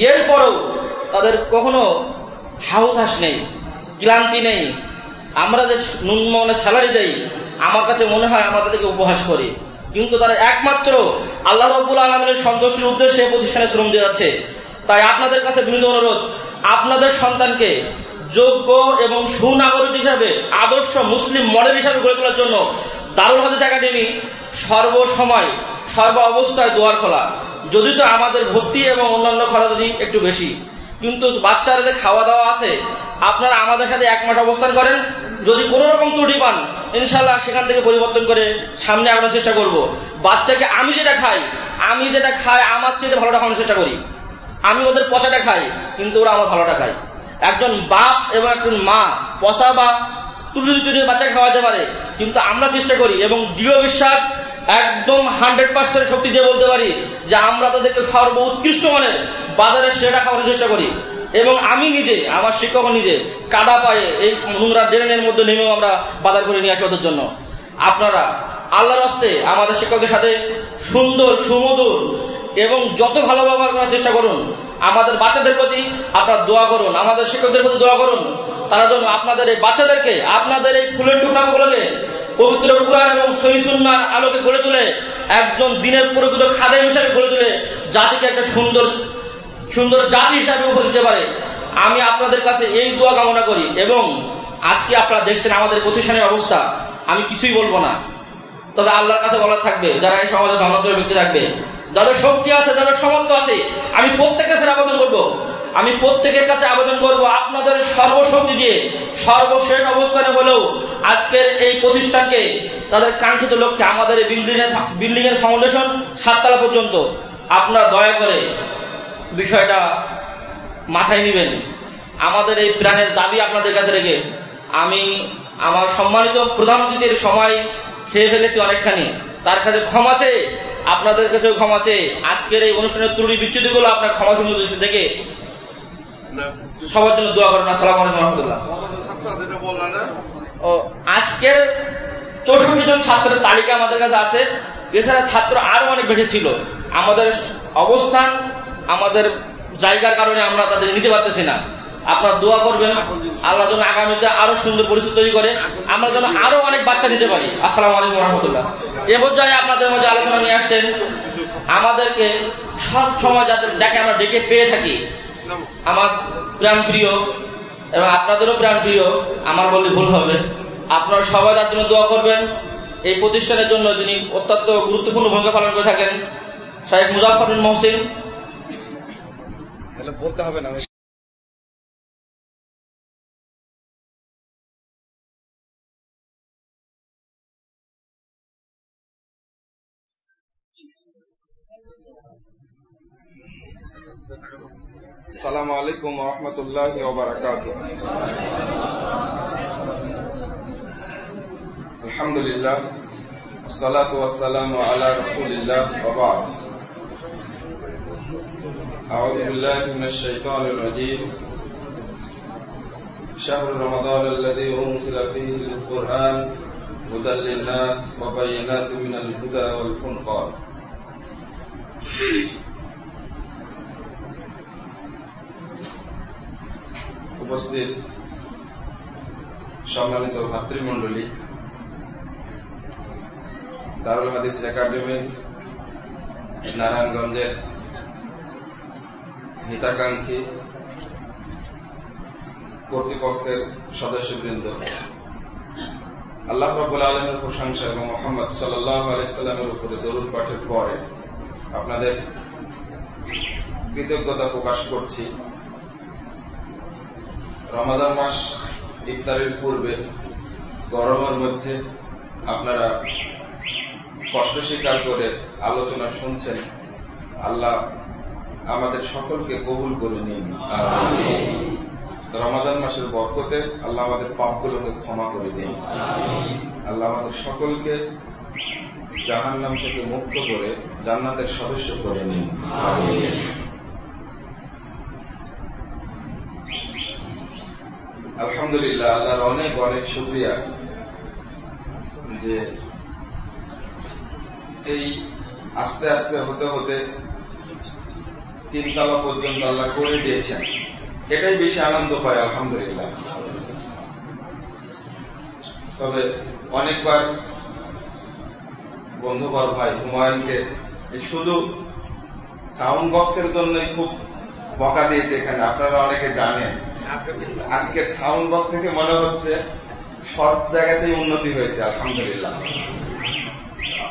এরপরেও তাদের কখনো হাউথাস নেই, ক্লান্তি নেই। আমরা যে ন্যূনমনে স্যালারি দেই, আমার কাছে মনে হয় আমরা তাদেরকে উপহাস করি। কিন্তু তারা একমাত্র আল্লাহ রবুল আলমের সন্তোষের উদ্দেশ্যে প্রতিষ্ঠানে শ্রম দিয়ে যাচ্ছে। তাই আপনাদের কাছে বিনীত অনুরোধ, আপনাদের সন্তানকে যোগ্য এবং সুনাগরিক হিসাবে আদর্শ মুসলিম মডেল হিসাবে গড়ে তোলার জন্য দারুল হাদিস একাডেমি সর্বসময়, সর্ব অবস্থায় দুয়ার খোলা। যদিও আমাদের ভর্তি এবং অন্যান্য খরচাদি একটু বেশি। কিন্তু বাচ্চারা যে খাওয়া দাওয়া আছে, আপনারা আমাদের সাথে এক মাস অবস্থান করেন। যদি কোন রকম ত্রুটি পান ইনশাল্লাহ সেখান থেকে পরিবর্তন করে সামনে আগানোর চেষ্টা করব। বাচ্চাকে আমি যেটা খাই, আমি যেটা খাই, আমার চেয়ে ভালোটা খাওয়ানোর চেষ্টা করি। আমি ওদের পচাটা খাই, কিন্তু ওরা আমার ভালোটা খায়। একজন বাপ এবং একজন মা পচা বা তুলি বাচ্চা খাওয়াতে পারে, কিন্তু আমরা চেষ্টা করি এবং দৃঢ় বিশ্বাস একদম হান্ড্রেড পার্সেন্ট শক্তি দিয়ে বলতে পারি যে আমরা তাদেরকে সর্ব উৎকৃষ্ট মানের বাজারে সেটা খাওয়ানোর চেষ্টা করি। এবং আমি নিজে, আমার শিক্ষক নিজে, কাদা পায়ে এই নোংরা ড্রেনের মধ্যে নেমেও আমরা বাজার করে নিয়ে আসি ওদের জন্য। আপনারা আল্লাহর হস্তে আমাদের শিক্ষকের সাথে সুন্দর, সুমধুর এবং যত ভালো ব্যবহার করার চেষ্টা করুন, আমাদের বাচ্চাদের প্রতি আপনার দোয়া করুন, আমাদের শিক্ষকদের প্রতি দোয়া করুন, তারা যেন আপনাদের এই বাচ্চাদেরকে, আপনাদের এই ফুলের টুকরাগুলোকে পবিত্র কোরআন এবং সহিসুন্নার আলোকে গড়ে তুলে, একজন দিনের প্রকৃত খাদের হিসাবে গড়ে তুলে জাতিকে একটা সুন্দর সুন্দর জাতি হিসাবে উপর দিতে পারে। আমি আপনাদের কাছে এই দোয়া কামনা করি এবং আজকে আপনারা দেখছেন আমাদের প্রতিষ্ঠানের অবস্থা, আমি কিছুই বলব না। তবে আল্লাহর কাছে বলা থাকবে, যারা এই সমাজে ধর্মান্তরের ব্যক্তি থাকবে যাদের শক্তি আছে, যাদের সামর্থ্য আছে, আমি প্রত্যেকের কাছে আবেদন করব। আমি প্রত্যেকের কাছে আবেদন করব আপনাদের সর্বশক্তি দিয়ে। সর্বশেষ অবস্থানে হলেও আজকের এই প্রতিষ্ঠানকে তাদের কাঙ্ক্ষিত লক্ষ্যে আমাদের এই বিল্ডিং এর ফাউন্ডেশন সাততলা পর্যন্ত আপনারা দয়া করে বিষয়টা মাথায় নেবেন। আমাদের এই প্রাণের দাবি আপনাদের কাছে রেখে আমি আমার সম্মানিত প্রধান অতিথির সময় খেয়ে ফেলেছি অনেকখানি। তার কাছে ক্ষমা চেয়ে আপনাদের কাছেও ক্ষমা চেয়ে আজকের এই অনুষ্ঠানের ত্রুটি বিচ্ছুতি গুলো আপনার ক্ষমা সুন্দর দেখে সবার জন্য দোয়া করেন। আসসালাম আলাইকুম রহমতুল্লাহ। ও আজকের চৌষট্টি জন ছাত্রের তালিকা আমাদের কাছে আছে। এছাড়া ছাত্র আরও অনেক বেশি ছিল। আমাদের অবস্থান আমাদের জায়গার কারণে আমরা তাদের নিতে পারতেছি না। আপনার দোয়া করবেন। আল্লাহ যেন আগামীতে আরও সুন্দর পরিস্থিতি তৈরি করে। আমরা যেন আরও অনেক বাচ্চা নিতে পারি। আসসালাম আলাইকুম রহমতুল্লাহ। এ পর্যায়ে আপনাদের মধ্যে আলোচনা নিয়ে আসছেন আমাদেরকে সব সময় যাকে আমরা ডেকে পেয়ে থাকি। আমার প্রাণ প্রিয় এবং আপনাদেরও প্রাণ প্রিয় আমার বললে ভুল হবে। আপনারা সবাই তার জন্য দোয়া করবেন। এই প্রতিষ্ঠানের জন্য তিনি অত্যন্ত গুরুত্বপূর্ণ ভূমিকা পালন করে থাকেন শাহেখ মুজাফর বিন মহসিন। বলতে হবে না। السلام عليكم ورحمة الله وبركاته. الحمد لله الصلاة والسلام على رسول الله وبعد. أعوذ بالله من الشيطان الرجيم. شهر رمضان الذي أنزل فيه القرآن هدى للناس وبينات من الهدى والفرقان. উপস্থিত সম্মানিত ভাতৃমণ্ডলী, দারুল হাদিস একাডেমি, নারায়ণগঞ্জের হিতাকাঙ্ক্ষী কর্তৃপক্ষের সদস্যবৃন্দ। আল্লাহ রবুল আলমের প্রশংসা এবং মোহাম্মদ সাল্লাহ আলাইস্লামের উপরে দরুদ পাঠের পরে আপনাদের কৃতজ্ঞতা প্রকাশ করছি। রমাদান মাস ইফতারের পূর্বে গরমের মধ্যে আপনারা কষ্ট স্বীকার করে আলোচনা শুনছেন। আল্লাহ আমাদের সকলকে কবুল করে নিন। রমাদান মাসের বরকতে আল্লাহ আমাদের পাপগুলোকে ক্ষমা করে দিন। আল্লাহ আমাদের সকলকে জাহান নাম থেকে মুক্ত করে জান্নাতের সদস্য করে নিন। আলহামদুলিল্লাহ, আল্লাহর অনেক অনেক শুক্রিয়া যে এই আস্তে আস্তে হতে হতে তিনতলা পর্যন্ত আল্লাহ করে দিয়েছেন। এটাই বেশি আনন্দ পায় আলহামদুলিল্লাহ। তবে অনেকবার বন্ধুবর ভাই হুমায়ুনকে শুধু সাউন্ড বক্সের জন্যই খুব বকা দিয়েছে এখানে। আপনারা অনেকে জানেন। আজকের সাউন্ড বক্স থেকে মনে হচ্ছে সব জায়গাতেই উন্নতি হয়েছে, আলহামদুলিল্লাহ।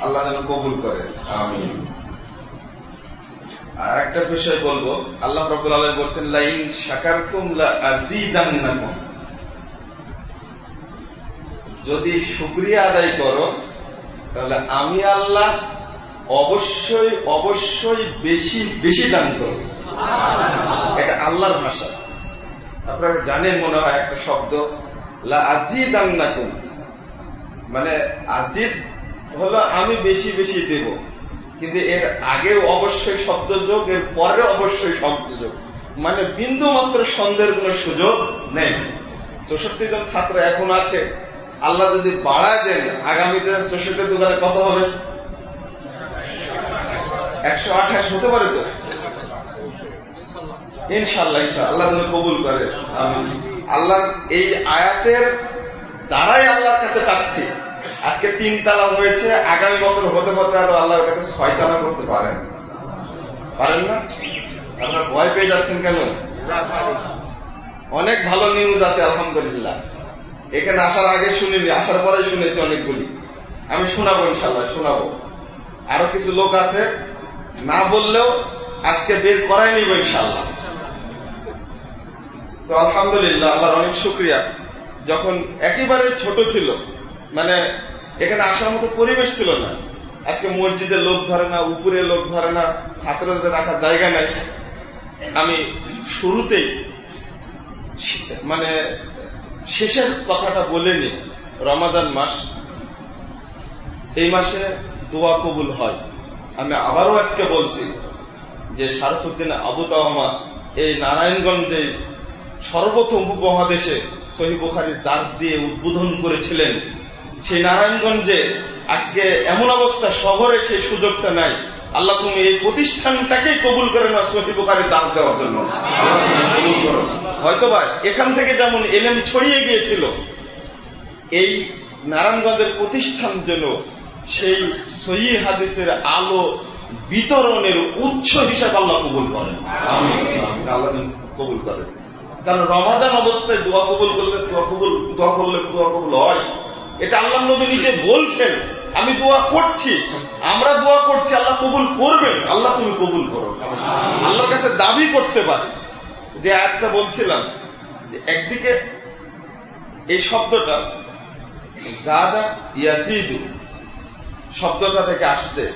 আল্লাহ যেন কবুল করে আমি আর একটা বিষয় বলব, আল্লাহ রবুল আলম বলছেন, লাইন সাকার তুমলা যদি শুক্রিয়া আদায় করো, তাহলে আমি আল্লাহ অবশ্যই অবশ্যই বেশি বেশি দান করব। এটা আল্লাহর ভাষা। আপনারা জানেন মনে হয় একটা শব্দ মানে আজিদ হলো আমি বেশি বেশি দেব। কিন্তু এর আগেও অবশ্যই শব্দ যোগ এর পরে অবশ্যই শব্দ যোগ মানে বিন্দু মাত্র সন্দেহের কোন সুযোগ নেই। চৌষট্টি জন ছাত্র এখন আছে। আল্লাহ যদি বাড়ায় দেন, আগামীতে চৌষট্টি দোকানে কত হবে? একশো আঠাশ হতে পারে তো? ইনশাল্লাহ ইনশাল্লাহ আল্লাহ কবুল করে আল্লাহ, এই আয়াতের দ্বারাই আল্লাহর কাছে চাচ্ছি। আজকে তিন তালা হয়েছে, আগামী বছর হতে হতে আরও আল্লাহ ওটাকে ছয় তালা করতে পারেন। পারেন না? আপনার ভয় পেয়ে যাচ্ছেন কেন? অনেক ভালো নিউজ আছে, আলহামদুলিল্লাহ। এখানে আসার আগে শুনিনি, আসার পরে শুনেছি অনেকগুলি। আমি শোনাবো ইনশাল্লাহ শোনাবো। আরও কিছু লোক আছে, না বললেও আজকে বের করাই নিব ইনশাল্লাহ তো আলহামদুলিল্লাহ, আল্লাহর অনেক শুক্রিয়া। যখন একেবারে ছোট ছিল মানে এখানে আসার মতো পরিবেশ ছিল না। আজকে মসজিদে লোক ধরে না, উপরে লোক ধরে না, ছাত্রদের রাখার জায়গা নাই। আমি শুরুতেই মানে শেষের কথাটা বলে নি রমাদান মাস, এই মাসে দোয়া কবুল হয়। আমি আবারও আজকে বলছি যে শারফুদ্দিন আবু তাওয়ামা এই নারায়ণগঞ্জে সর্বপ্রথম উপমহাদেশে সহি বুখারির দাস দিয়ে উদ্বোধন করেছিলেন সেই নারায়ণগঞ্জে। আজকে এমন অবস্থা, শহরে সেই সুযোগটা নাই। আল্লাহ তুমি এই প্রতিষ্ঠানটাকে কবুল করে না সহি বুখারির দাস দেওয়ার জন্য। হয়তো বা এখান থেকে যেমন এলেম ছড়িয়ে গিয়েছিল, এই নারায়ণগঞ্জের প্রতিষ্ঠান যেন সেই সহি হাদিসের আলো বিতরণের উৎস হিসাবে আল্লাহ কবুল করেন। আল্লাহ কবুল করেন। কারণ রমাদান অবস্থায় দোয়া কবুল করলে দোয়া কবুল, দোয়া করলে দোয়া কবুল হয়। এটা আল্লাহ নবী নিজে বলছেন, আমি দোয়া করছি, আমরা দোয়া করছি, আল্লাহ কবুল করবেন। আল্লাহ তুমি কবুল করো। আল্লাহর কাছে দাবি করতে পারে। যে আয়াতটা বলছিলাম একদিকে এই শব্দটা, জাদা ইয়াসিদু শব্দটা থেকে আসছে।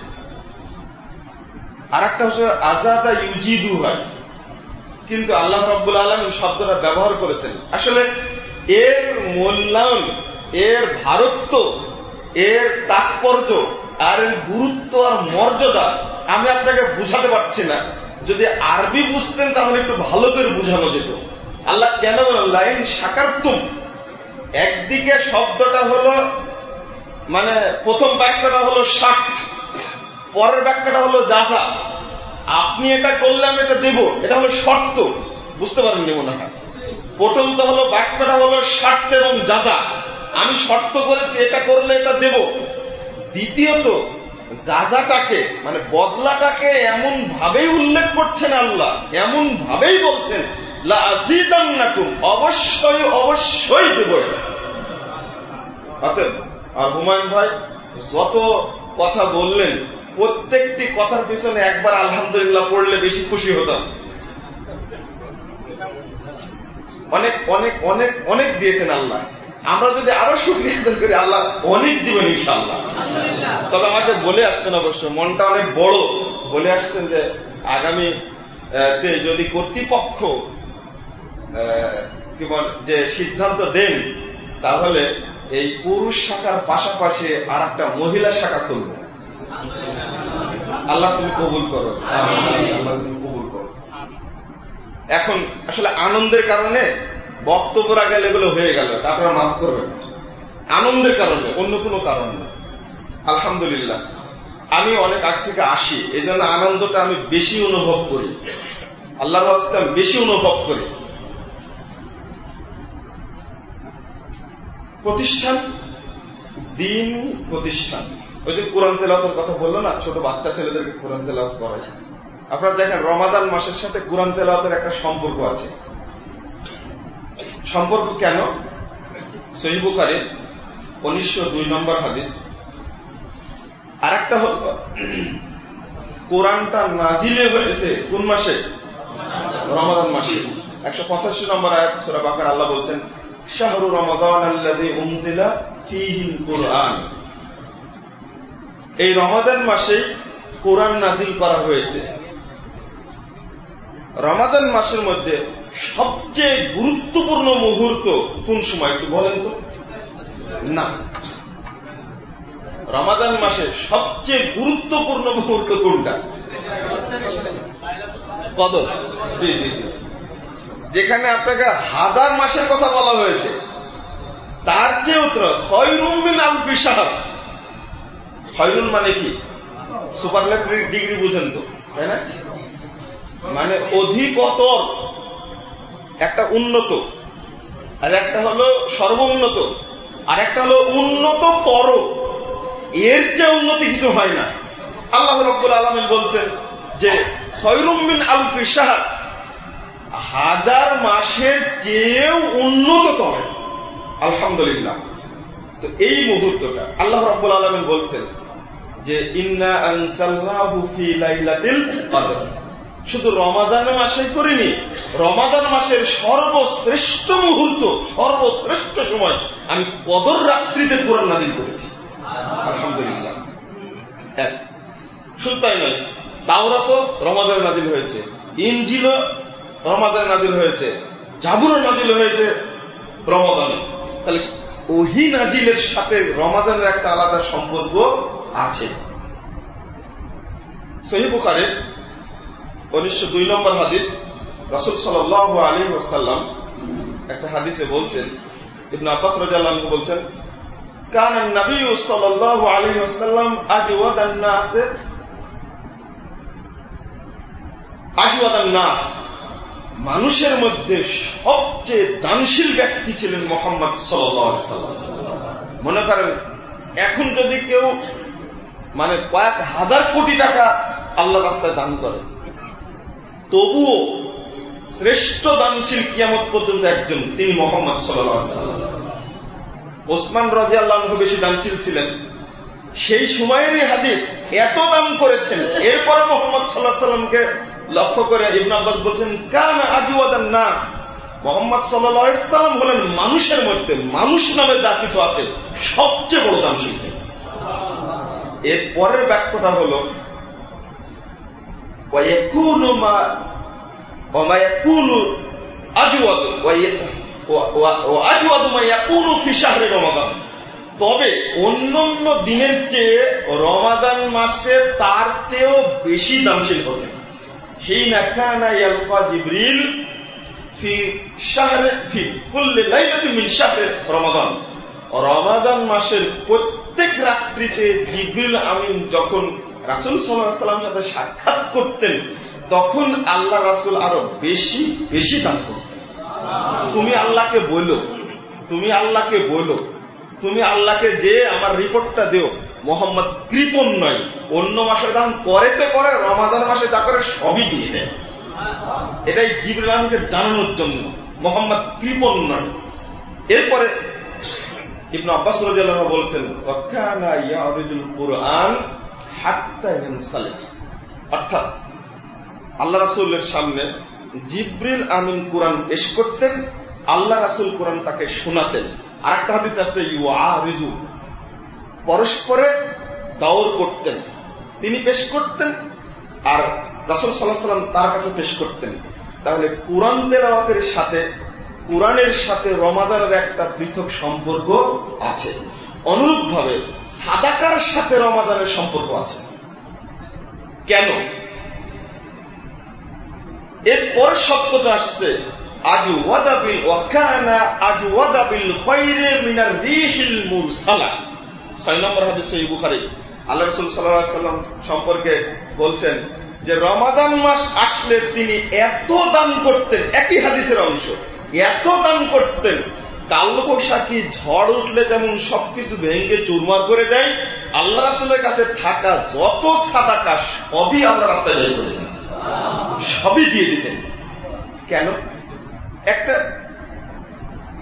আর একটা হচ্ছে, আজাদা ইউজিদু হয়। কিন্তু আল্লাহ রব্বুল আলম শব্দটা ব্যবহার করেছেন। আসলে এর মূল্যায়ন, এর ভারত্ব, এর তাৎপর্য, আর এর গুরুত্ব আর মর্যাদা আমি আপনাকে বুঝাতে পারছি না। যদি আরবি বুঝতেন তাহলে একটু ভালো করে বুঝানো যেত। আল্লাহ কেন লাইন সাকারতুম একদিকে শব্দটা হলো মানে প্রথম বাক্যটা হলো ষাট পরের বাক্যটা হলো যাজা। আপনি এটা করলে আমি এটা দেব। এটা হলো শর্ত। বুঝতে পারেননি মনে হয়? প্রথমটা হলো বাক্যটা হলো স্বার্থ এবং যাজা। আমি শর্ত করেছি, এটা করলে এটা দেব। দ্বিতীয়ত, যাজাটাকে মানে বদলাটাকে এমন ভাবেই উল্লেখ করছেন আল্লাহ এমন ভাবেই বলছেন অবশ্যই অবশ্যই দেব এটা। অতএব, আর হুমায়ুন ভাই, যত কথা বললেন প্রত্যেকটি কথার পিছনে একবার আলহামদুলিল্লাহ পড়লে বেশি খুশি হতাম। অনেক অনেক অনেক অনেক দিয়েছেন আল্লাহ। আমরা যদি আরও সুক্রিয়া করি, আল্লাহ অনেক দিবেন ইনশাল্লাহ তবে আমাকে বলে আসছেন অবশ্য, মনটা অনেক বড়। বলে আসছেন যে, আগামী যদি কর্তৃপক্ষ কি বল, যে সিদ্ধান্ত দেন, তাহলে এই পুরুষ শাখার পাশাপাশি আর একটা মহিলা শাখা খুলবে। আল্লাহ তুমি কবুল করো। আল্লাহ তুমি কবুল করো। এখন, আসলে আনন্দের কারণে বক্তব্য গেলে এগুলো হয়ে গেল আপনারা মাফ করবেন আনন্দের কারণে, অন্য কোনো কারণ না আলহামদুলিল্লাহ। আমি অনেক আগ থেকে আসি এই জন্য আনন্দটা আমি বেশি অনুভব করি। আল্লাহর হস্তে আমি বেশি অনুভব করি। প্রতিষ্ঠান, দিন প্রতিষ্ঠান। ওই যে কোরআন তেলাওয়াতের কথা বলল না, ছোট বাচ্চা ছেলেদেরকে কোরআন তেলাওয়াত করায় আপনারা দেখেন, রমাদান মাসের সাথে কোরআন তেলাওয়াতের একটা সম্পর্ক আছে। সম্পর্ক কেন? সহিবুকারে উনিশশো দুই নম্বর হাদিস। আর একটা হল, কোরআনটা নাজিলে হয়েছে কোন মাসে? রমাদান মাসে। একশো পঁচাশি নম্বর আয়াত সুরা বাকার, আল্লাহ বলছেন, শাহরু রমাদান আল্লাদি উমজিলা ফিহিল কোরআন। এই রমাদান মাসেই কোরআন নাজিল করা হয়েছে। রমাদান মাসের মধ্যে সবচেয়ে গুরুত্বপূর্ণ মুহূর্ত কোন সময় একটু বলেন তো? না। রমাদান মাসে সবচেয়ে গুরুত্বপূর্ণ মুহূর্ত কোনটা? কদর। জি জি জি। যেখানে আপনাকে হাজার মাসের কথা বলা হয়েছে। তার চেয়ে উত্তর খয়রুমিন আল বিশাহার খয়রুন মানে কি? সুপারলেটারি ডিগ্রি বুঝেন তো তাই না? মানে অধিকতর একটা উন্নত, আর একটা হলো সর্বোন্নত, আর একটা হলো উন্নত তর এর চেয়ে উন্নতি কিছু হয় না। আল্লাহ রব্বুল আলমিন বলছেন যে খয়রুমিন আল পিসাহার হাজার মাসের চেয়েও উন্নততর। আলহামদুলিল্লাহ। তো এই মুহূর্তটা আল্লাহ রব্বুল আলমিন বলছেন যে ইন্না শুধু রমাদান মাসে করিনি, রমাদান মাসের সর্বশ্রেষ্ঠ মুহূর্ত, সর্বশ্রেষ্ঠ সময় আমি কদর রাত্রিতে কোরআন নাজিল করেছি। আলহামদুলিল্লাহ। হ্যাঁ শুধু তাই নয় তাওরা তো রমাদান নাজিল হয়েছে ইনজিল রমাদান নাজিল হয়েছে জাবুর নাজিল হয়েছে রমাদানে। তাহলে ওহি নাজিলের সাথে রমাদানের একটা আলাদা সম্পর্ক আছে। সহিবুখারে উনিশশো দুই নম্বর হাদিস, রসুল সাল আলী ওসাল্লাম একটা হাদিসে বলছেন, ইবন আব্বাস বলছেন, কান নবী আলী ওসাল্লাম নাস নাস, মানুষের মধ্যে সবচেয়ে দানশীল ব্যক্তি ছিলেন মোহাম্মদ সাল্লাম মনে করেন, এখন যদি কেউ মানে কয়েক হাজার কোটি টাকা আল্লাহ রাস্তায় দান করে। তবুও শ্রেষ্ঠ দানশীল কিয়ামত পর্যন্ত একজন, তিনি মোহাম্মদ ওসমান রাজি আল্লাহ বেশি দানশীল ছিলেন। সেই সময়েরই হাদিস এত দান করেছেন, এরপরে মোহাম্মদ সাল্লাহ সাল্লামকে লক্ষ্য করে ইবন আব্বাস বলছেন, কান আজিওয়াদান নাস। মোহাম্মদ সাল্লাম হলেন মানুষের মধ্যে, মানুষ নামে যা কিছু আছে, সবচেয়ে বড় দান শিল্পী এর পরের বাক্যটা হল তবে অন্যান্য দিনের চেয়ে রমাদান মাসে তার চেয়েও বেশি দামশীল হতে। হিনা কানা ফি শাহরে, ফি কুল্লি লাইলাতিন মিন রমাদান। রমাজান মাসের প্রত্যেক রাত্রিতে জিবরিল আমিন যখন রাসুল সাল্লাম সাথে সাক্ষাৎ করতেন, তখন আল্লাহ রাসুল আরও বেশি বেশি দান করতেন। তুমি আল্লাহকে বলো, তুমি আল্লাহকে বলো, তুমি আল্লাহকে যে আমার রিপোর্টটা দেও, মোহাম্মদ কৃপন নয়, অন্য মাসে দান করেতে করে, রমাদান মাসে যা করে সবই দিয়ে দেয়। এটাই জিবরানকে জানানোর জন্য, মোহাম্মদ কৃপন নয়। এরপরে ইবনু আব্বাস রাজিয়াল্লাহ বলছেন কোরআন অর্থাৎ, আল্লাহ রাসুলের সামনে জিব্রিল আমিন পেশ করতেন, আল্লাহ রাসুল তাকে শোনাতেন। আর একটা হাদিস আসতে রিজু পরস্পরে দাওর করতেন। তিনি পেশ করতেন আর রাসুল সাল্লাহ সাল্লাম তার কাছে পেশ করতেন। তাহলে কোরআন তেলাওয়াতের সাথে কোরআনের সাথে রমাজানের একটা পৃথক সম্পর্ক আছে। অনুরূপ ভাবে সাদাকার সাথে রমাজানের সম্পর্ক আছে। কেন? এরপর শব্দটা আসছে, আজু ওয়াদাবিল ওয়াকানা আজু ওয়াদাবিল খৈরে মিনার রিহিল মুরসালা। ছয় নম্বর হাদিস বুখারি, আল্লাহ রসুল সাল্লাম সম্পর্কে বলছেন যে রমাদান মাস আসলে তিনি এত দান করতেন, একই হাদিসের অংশ। এত দান করতেন। কাল বৈশাখী ঝড় উঠলে যেমন সবকিছু ভেঙ্গে চুরমার করে দেয়, আল্লাহ রাসুলের কাছে থাকা যত সাদাকা সবই আল্লাহ রাস্তায় বের করে দেন সবই দিয়ে দিতেন। কেন? একটা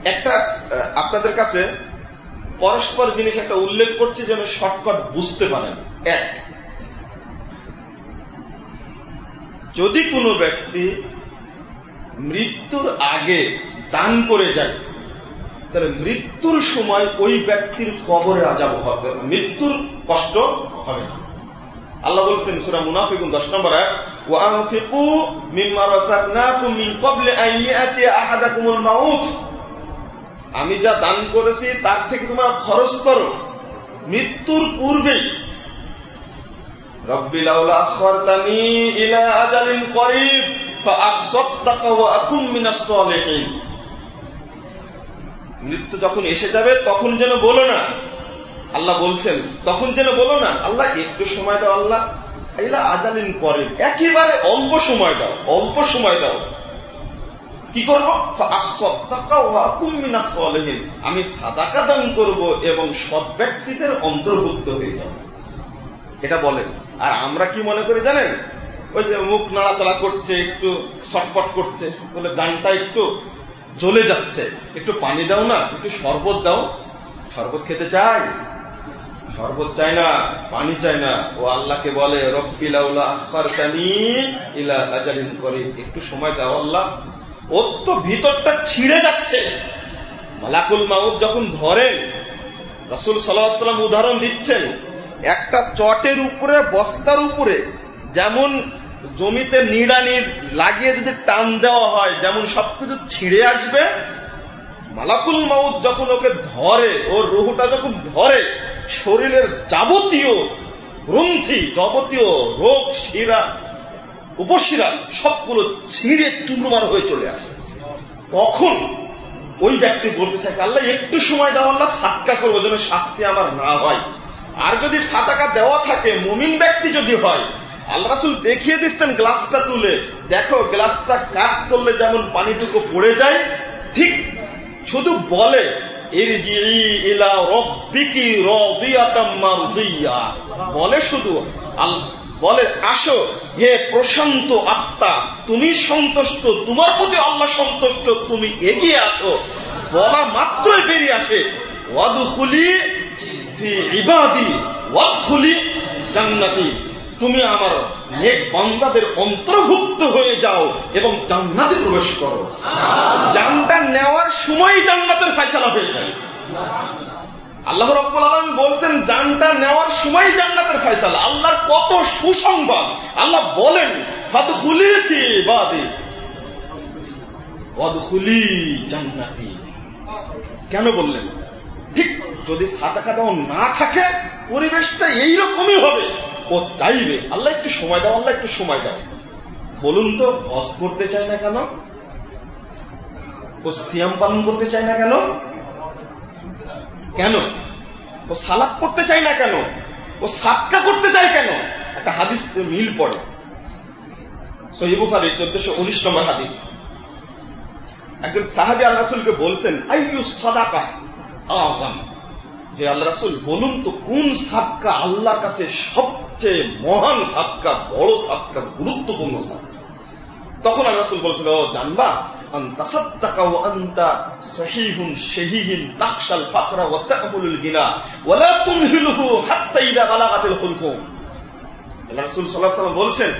একটা আপনাদের কাছে পরস্পর জিনিস একটা উল্লেখ করছে যেন শর্টকাট বুঝতে পারেন। এক, যদি কোনো ব্যক্তি মৃত্যুর আগে দান করে যায় তাহলে মৃত্যুর সময় ওই ব্যক্তির কবরে আজাব হবে মৃত্যুর কষ্ট হবে না। আল্লাহ বলছেন সুরা মুনাফিকুন দশ নম্বর আমি যা দান করেছি, তার থেকে তোমরা খরচ করো। মৃত্যুর পূর্বেই। রব্বি লাউলা আখরতানি ইলা আজালিন করিব। মৃত্যু যখন এসে যাবে, তখন যেন বলো না। আল্লাহ বলছেন, তখন যেন বলো না, আল্লাহ, একটু সময় দাও আল্লাহ। এলা আজালিন করে একেবারে অল্প সময় দাও, অল্প সময় দাও। কি করব? আমি সাদাকা দান করব এবং সৎ ব্যক্তিদের অন্তর্ভুক্ত হয়ে যাব। এটা বলেন। আর আমরা কি মনে করি জানেন? ওই যে মুখ নাড়াচাড়া করছে, একটু ছটপট করছে, বলে জানটা একটু জ্বলে যাচ্ছে। একটু পানি দাও না, একটু শরবত দাও। শরবত খেতে চাই শরবত চাই না, পানি চাই না। ও আল্লাহকে বলে একটু সময় দাও আল্লাহ। ওর তো ভিতরটা ছিঁড়ে যাচ্ছে। মালাকুল মাউদ যখন ধরেন, রসুল সাল্লাম উদাহরণ দিচ্ছেন, একটা চটের উপরে, বস্তার উপরে যেমন জমিতে নিড়ানি লাগিয়ে যদি টান দেওয়া হয়, যেমন সবকিছু ছিঁড়ে আসবে, মালাকুল মাউদ যখন ওকে ধরে, ওর রুহুটা যখন ধরে, শরীরের যাবতীয় গ্রন্থি, যাবতীয় রোগ, শিরা, উপশিরা সবগুলো ছিঁড়ে চুরমার হয়ে চলে আসে। তখন ওই ব্যক্তি বলতে থাকে, আল্লাহ, একটু সময় দেওয়া আল্লাহ, সাতকা করব যেন শাস্তি আমার না হয়। আর যদি সাতাকা দেওয়া থাকে, মুমিন ব্যক্তি যদি হয় আল্লাহ দেখিয়ে দিচ্ছেন গ্লাসটা তুলে। দেখো, গ্লাসটা কাট করলে যেমন পানিটুকু পড়ে যায়, ঠিক শুধু বলে বলে শুধু বলে, আসো, হে প্রশান্ত আত্মা, তুমি সন্তুষ্ট, তোমার প্রতি আল্লাহ সন্তুষ্ট, তুমি এগিয়ে আছো। বলা মাত্রই বেরিয়ে আসে, ওয়াদুখুলি ইবাদি, ওয়াদখুলি জান্নাতি। তুমি আমার নেক বান্দাদের অন্তর্ভুক্ত হয়ে যাও এবং জান্নাতে প্রবেশ করো। জানটা নেওয়ার সময় জান্নাতের ফাইসালা হয়ে যায়। আল্লাহ রব্বুল আলম বলছেন জানটা নেওয়ার সময় জান্নাতের ফাইসালা আল্লাহর কত সুসংবাদ। আল্লাহ বলেন কেন বললেন? ঠিক যদি সাতাকা দেওয়া না থাকে, পরিবেশটা এইরকমই হবে। ও চাইবে আল্লাহ একটু সময় দাও, আল্লাহ একটু সময় দাও। বলুন তো, হজ করতে চায় না কেন? ও সিয়াম পালন করতে চায় না কেন? কেন? ও সালাদ পড়তে চায় না কেন? ও সাতকা করতে চায় কেন? একটা হাদিস মিল পড়ে। সহিবুখারি চোদ্দশো উনিশ নম্বর হাদিস। একজন সাহাবি আল্লাহ বলছেন আইয়ু সাদাকা? হে আল্লাহ রাসুল, বলুন তো, কোন সাদকা আল্লাহর কাছে সবচেয়ে মহান সাদকা বড় সাদকা গুরুত্বপূর্ণ সাদকা তখন আল্লাহ রাসুল বলছিল জানবা বলছেন,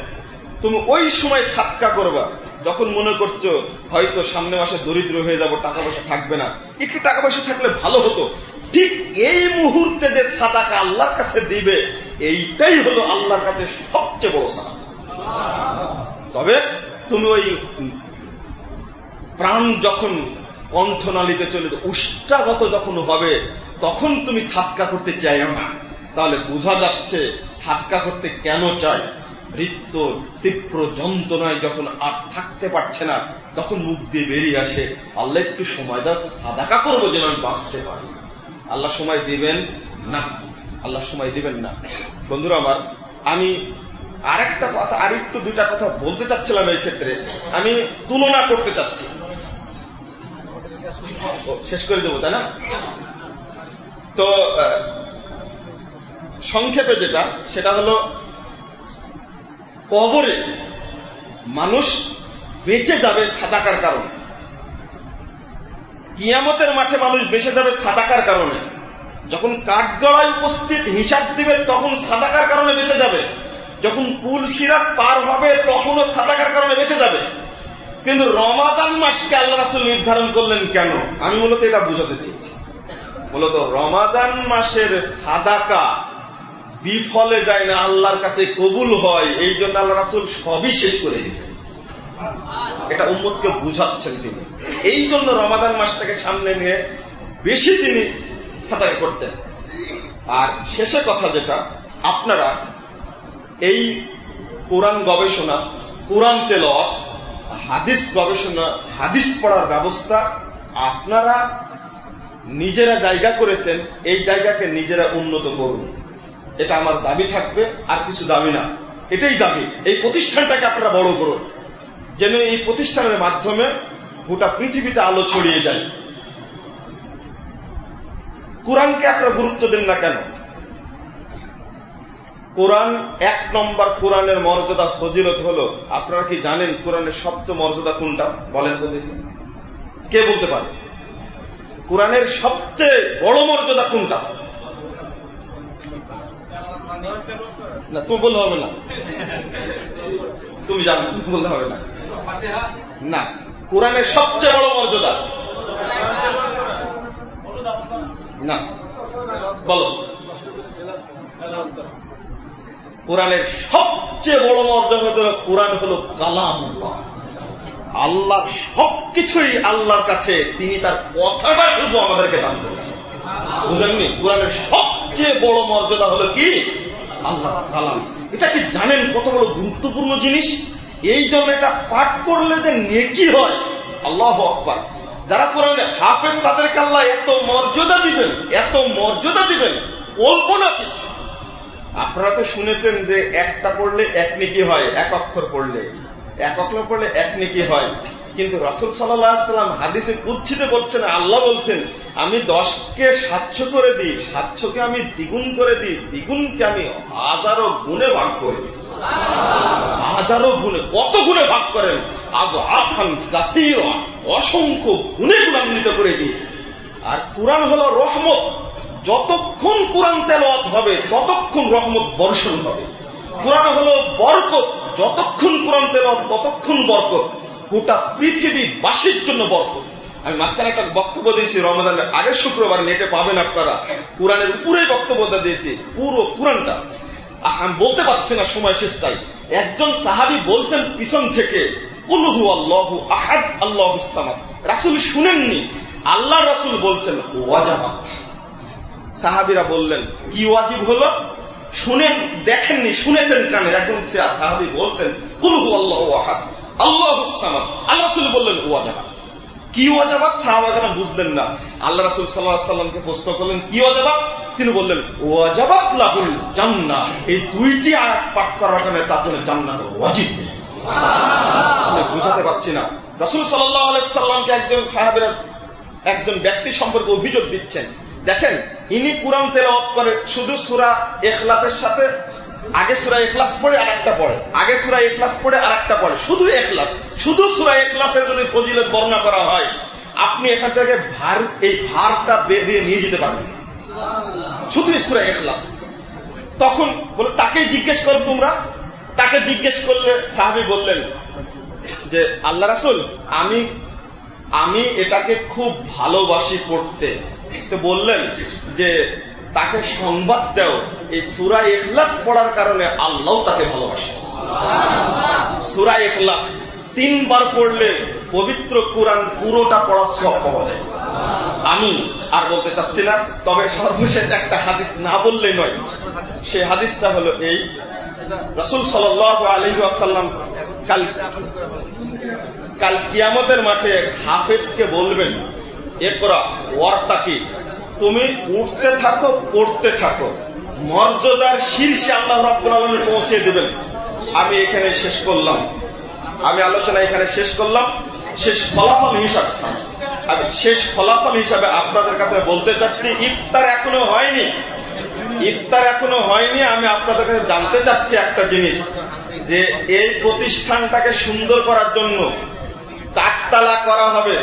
তুমি ওই সময় সাতকা করবা যখন মনে করছ হয়তো সামনে মাসে দরিদ্র হয়ে যাব, টাকা পয়সা থাকবে না, একটু টাকা পয়সা থাকলে ভালো হতো। ঠিক এই মুহূর্তে যে সাদাকা আল্লাহর কাছে দিবে, এইটাই হলো আল্লাহর কাছে সবচেয়ে বড় সাদা তবে তুমি ওই প্রাণ যখন কণ্ঠনালীতে চলে উষ্টাগত যখন হবে, তখন তুমি সাতকা করতে চাইও না। তাহলে বোঝা যাচ্ছে সাতকা করতে কেন চাই? ঋত্য তীব্র যন্ত্রণায় যখন আর থাকতে পারছে না, তখন মুখ দিয়ে বেরিয়ে আসে, আল্লাহ, একটু সময় দাও সাদাকা করব যেন আমি বাঁচতে পারি। আল্লাহ সময় দিবেন না, আল্লাহ সময় দিবেন না। বন্ধুরা আমার, আমি আরেকটা কথা, আর একটু দুইটা কথা বলতে চাচ্ছিলাম এই ক্ষেত্রে। আমি তুলনা করতে চাচ্ছি। শেষ করে দেবো, তাই না? তো সংক্ষেপে যেটা, সেটা হলো কবরে মানুষ বেঁচে যাবে সাদাকার কারণে। কিয়ামতের মাঠে মানুষ বেঁচে যাবে সাদাকার কারণে। যখন কাঠগড়ায় উপস্থিত হিসাব দিবে, তখন সাদাকার কারণে বেঁচে যাবে। যখন পুল সিরাত পার হবে, তখনও সাদাকার কারণে বেঁচে যাবে। কিন্তু রমাদান মাসকে আল্লাহ রাসুল নির্ধারণ করলেন কেন? আমি মূলত এটা বুঝাতে চেয়েছি। মূলত রমাদান মাসের সাদাকা বিফলে যায় না, আল্লাহর কাছে কবুল হয়, এই জন্য আল্লাহ রাসুল সবই শেষ করে দিতেন এটা উম্মতকে বুঝাচ্ছেন তিনি। এই জন্য রমাদান মাসটাকে সামনে নিয়ে বেশি তিনি সাঁতার করতেন। আর শেষে কথা যেটা, আপনারা এই কোরআন গবেষণা, কোরআন তেল হাদিস গবেষণা, হাদিস পড়ার ব্যবস্থা আপনারা নিজেরা জায়গা করেছেন, এই জায়গাকে নিজেরা উন্নত করুন। এটা আমার দাবি থাকবে, আর কিছু দাবি না। এটাই দাবি। এই প্রতিষ্ঠানটাকে আপনারা বড় করুন। যেন এই প্রতিষ্ঠানের মাধ্যমে গোটা পৃথিবীতে আলো ছড়িয়ে যায়। কোরআনকে আপনারা গুরুত্ব দেন না কেন? কোরআন এক নম্বর কোরআনের মর্যাদা ফজিলত হলো, আপনারা কি জানেন কোরআনের সবচেয়ে মর্যাদা কোনটা? বলেন তো দেখি। কে বলতে পারে? কোরআনের সবচেয়ে বড় মর্যাদা কোনটা? না, তুমি বললে হবে না। তুমি জানো, তুমি বললে হবে না। না, কোরআনের সবচেয়ে বড় মর্যাদা। না, বলো। কোরআনের সবচেয়ে বড় মর্যাদা কোরআন হলো কালাম আল্লাহ সবকিছুই আল্লাহর কাছে, তিনি তার কথাটা শুধু আমাদেরকে দান করেছেন। বুঝেননি? কোরআনের সবচেয়ে বড় মর্যাদা হলো কি? আল্লাহ কালাম। এটা কি জানেন কত বড় গুরুত্বপূর্ণ জিনিস? এই জন্য এটা পাঠ করলে যে নেকি হয়। আল্লাহ আকবার। যারা কোরআনে হাফেজ, তাদেরকে আল্লাহ এত মর্যাদা দিবেন, এত মর্যাদা দিবেন, কল্পনা কিচ্ছু আপনারা তো শুনেছেন যে একটা পড়লে এক নেকি হয়, এক অক্ষর পড়লে। এক অক্ষর পড়লে এক নেকি হয়। কিন্তু রসুল সাল্লাম হাদিসে কুচ্ছিতে বলছেন, আল্লাহ বলছেন, আমি দশকে সাতশো করে দিই, সাতশোকে আমি দ্বিগুণ করে দিই, দ্বিগুণকে আমি হাজারো গুণে ভাগ করে হাজারো গুণে কত গুণে ভাগ করেন? আজ আফান অসংখ্য গুণে গুণান্বিত করে দিই। আর কোরআন হল রহমত। যতক্ষণ কোরআন তেলাওয়াত হবে, ততক্ষণ রহমত বর্ষণ হবে। কোরআন হলো বরকত। যতক্ষণ কোরআন তেলাওয়াত, ততক্ষণ বরকত। গোটা পৃথিবী বাসীর জন্য বরকত। আমি মাঝখানে একটা বক্তব্য দিয়েছি রমাদানের আগের শুক্রবার, নেটে পাবেন আপনারা। কোরআনের উপরেই বক্তব্যটা দিয়েছি, পুরো কোরআনটা। আমি বলতে পারছি না, সময় শেষ তাই। একজন সাহাবি বলছেন পিছন থেকে কুলহু আল্লাহ আহাদ, আল্লাহ রাসুল শুনেননি। আল্লাহ রাসুল বলছেন ওয়াজাবাত সাহাবিরা বললেন, কি ওয়াজিব হলো? শুনেন, দেখেননি, শুনেছেন কানে একজন সাহাবি বলছেন, কুলহু আল্লাহ আহাদ, আল্লাহ আল্লাহ রাসুল বললেন ওয়াজাবাত কি ওয়াজাবাত সাহাবাগানা বুঝলেন না? আল্লাহ রাসুল সাল্লাহ সাল্লামকে প্রশ্ন করলেন, কি ওয়াজাবাত তিনি বললেন ওয়াজাবাত লাহুল জান্না এই দুইটি আয়াত পাঠ করার কারণে তার জন্য জান্নাত ওয়াজিব। বুঝাতে পারছি না। রসুল সাল্লামকে একজন সাহাবের, একজন ব্যক্তি সম্পর্কে অভিযোগ দিচ্ছেন। দেখেন ইনি কোরআন তেলাওয়াত করে শুধু সুরা এখলাসের সাথে আগে সুরা এখলাস পড়ে আর একটা পড়ে আগে সুরা এখলাস পড়ে আর একটা পড়ে শুধু এখলাস শুধু সুরা এখলাসের যদি ফজিলত বর্ণনা করা হয় আপনি এখান থেকে ভার এই ভারটা বেরিয়ে নিয়ে যেতে পারবেন। শুধু সুরা এখলাস তখন বলে তাকে জিজ্ঞেস করো তোমরা। তাকে জিজ্ঞেস করলে সাহাবি বললেন যে আল্লাহ রাসুল আমি আমি এটাকে খুব ভালোবাসি পড়তে। তো বললেন যে তাকে সংবাদ দেও, এই সুরা এখলাস পড়ার কারণে আল্লাহ তাকে ভালোবাসে। সুরা এখলাস তিনবার পড়লে পবিত্র কোরআন পুরোটা পড়ার সব পাওয়া যায়। আমি আর বলতে চাচ্ছি না, তবে সর্বশেষ একটা হাদিস না বললে নয়। সেই হাদিসটা হলো এই, রসুল সাল আলহি আসাল্লাম কাল কাল কিয়ামতের মাঠে হাফেজকে বলবেন তুমি উঠতে থাকো, পড়তে থাকো। মর্যাদার শীর্ষে আল্লাহ রব্বুল আলমী পৌঁছে দেবেন। আমি এখানে শেষ করলাম। আমি আলোচনা এখানে শেষ করলাম। শেষ ফলাফল হিসাবে, আমি শেষ ফলাফল হিসাবে আপনাদের কাছে বলতে চাচ্ছি, ইফতার এখনও হয়নি। ইফতার এখনও হয়নি, আমি আপনাদের কাছে জানতে চাচ্ছি একটা জিনিস, যে এই প্রতিষ্ঠানটাকে সুন্দর করার জন্য চারতলা করা হবে।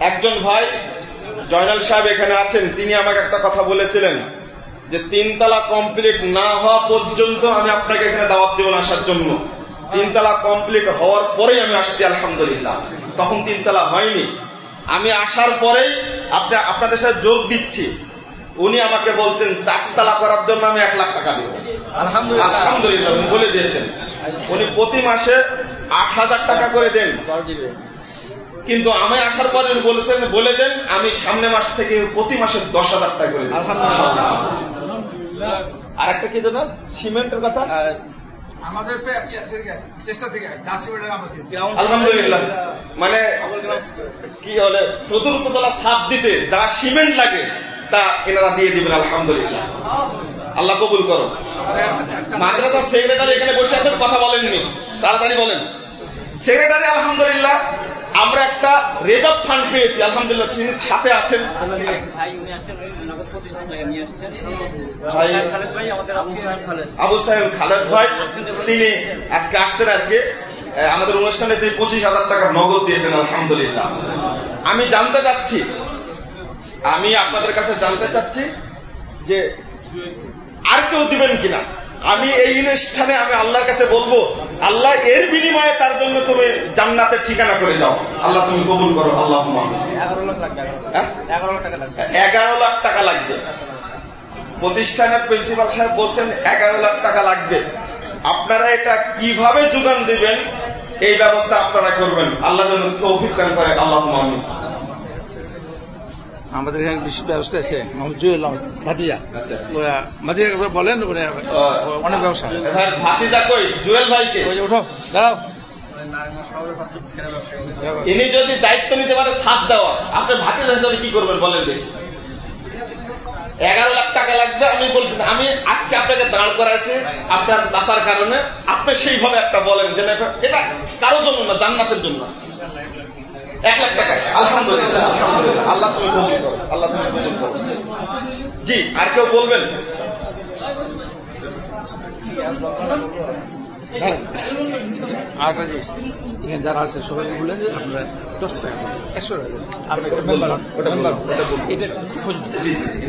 একজন ভাই জয়নাল সাহেব এখানে আছেন তিনি আমাকে একটা কথা বলেছিলেন যে তিনতলা কমপ্লিট না হওয়া পর্যন্ত আমি আপনাকে এখানে দাওয়াত দেব না আসার জন্য। তিনতলা কমপ্লিট হওয়ার পরেই আমি আসছি আলহামদুলিল্লাহ। তখন তিনতলা হয়নি। আমি আসার পরেই আপনাদের সাথে যোগ দিচ্ছি। উনি আমাকে বলছেন চারতলা করার জন্য আমি এক লাখ টাকা দেব। আলহামদুলিল্লাহ। উনি বলে দিয়েছেন। উনি প্রতি মাসে আট হাজার টাকা করে দেন। কিন্তু আমি আসার পরে বলেছেন বলে দেন আমি সামনে মাস থেকে প্রতি মাসে দশ হাজার টাকা করে আর একটা কি জানা সিমেন্টের কথা? আমাদের চেষ্টা থেকে আলহামদুলিল্লাহ। মানে কি হলে? চতুর্থ তলা সাত দিতে যা সিমেন্ট লাগে তা এনারা দিয়ে দিবেন আলহামদুলিল্লাহ। আল্লাহ কবুল করো মাদ্রাসা সেক্রেটারি এখানে বসে আছেন কথা বলেননি। তাড়াতাড়ি বলেন। সেক্রেটারি আলহামদুলিল্লাহ। আমরা একটা রেজার্ভ ফান্ড পেয়েছি আলহামদুলিল্লাহ তিনি সাথে আছেন। আবু সাহেব খালেদ। ভাই তিনি আজকে আসছেন আজকে আমাদের অনুষ্ঠানে তিনি পঁচিশ হাজার টাকা নগদ দিয়েছেন আলহামদুলিল্লাহ। আমি জানতে চাচ্ছি আমি আপনাদের কাছে জানতে চাচ্ছি যে আর কেউ দিবেন কিনা? আমি এই অনুষ্ঠানে আমি আল্লাহর কাছে বলব আল্লাহ এর বিনিময়ে তার জন্য তুমি জান্নাতের ঠিকানা করে দাও। আল্লাহ তুমি কবুল করো আল্লাহ হ্যাঁ? এগারো লাখ টাকা লাগবে। প্রতিষ্ঠানের প্রিন্সিপাল সাহেব বলছেন এগারো লাখ টাকা লাগবে। আপনারা এটা কীভাবে যোগান দিবেন? এই ব্যবস্থা আপনারা করবেন। আল্লাহ যেন তৌফিক করে আল্লাহ মামিন আমাদের এখানে বেশি ব্যবস্থা আছে। আচ্ছা। বলেন অনেক ব্যবসা ভাতিজা কই? জুয়েল যে ওঠো দাঁড়াও। ইনি যদি দায়িত্ব নিতে পারে সাথ দেওয়া। আপনি ভাতিজা হিসাবে কি করবেন বলেন দেখি। এগারো লাখ টাকা লাগবে আমি বলছি আমি আজকে আপনাকে দাঁড় করাইছি আপনার চাষার কারণে। আপনি সেইভাবে একটা বলেন যে এটা কারোর জন্য না জান্নাতের জন্য। এক লাখ টাকা আলহামদুলিল্লাহ আলহামদুলিল্লাহ। আল্লাহ তুমি কবুল করো আল্লাহ তুমি কবুল করো। জি আর কেউ বলবেন? যারা আছে সবাই বললেন যে আপনারা দশ টাকা একশো টাকা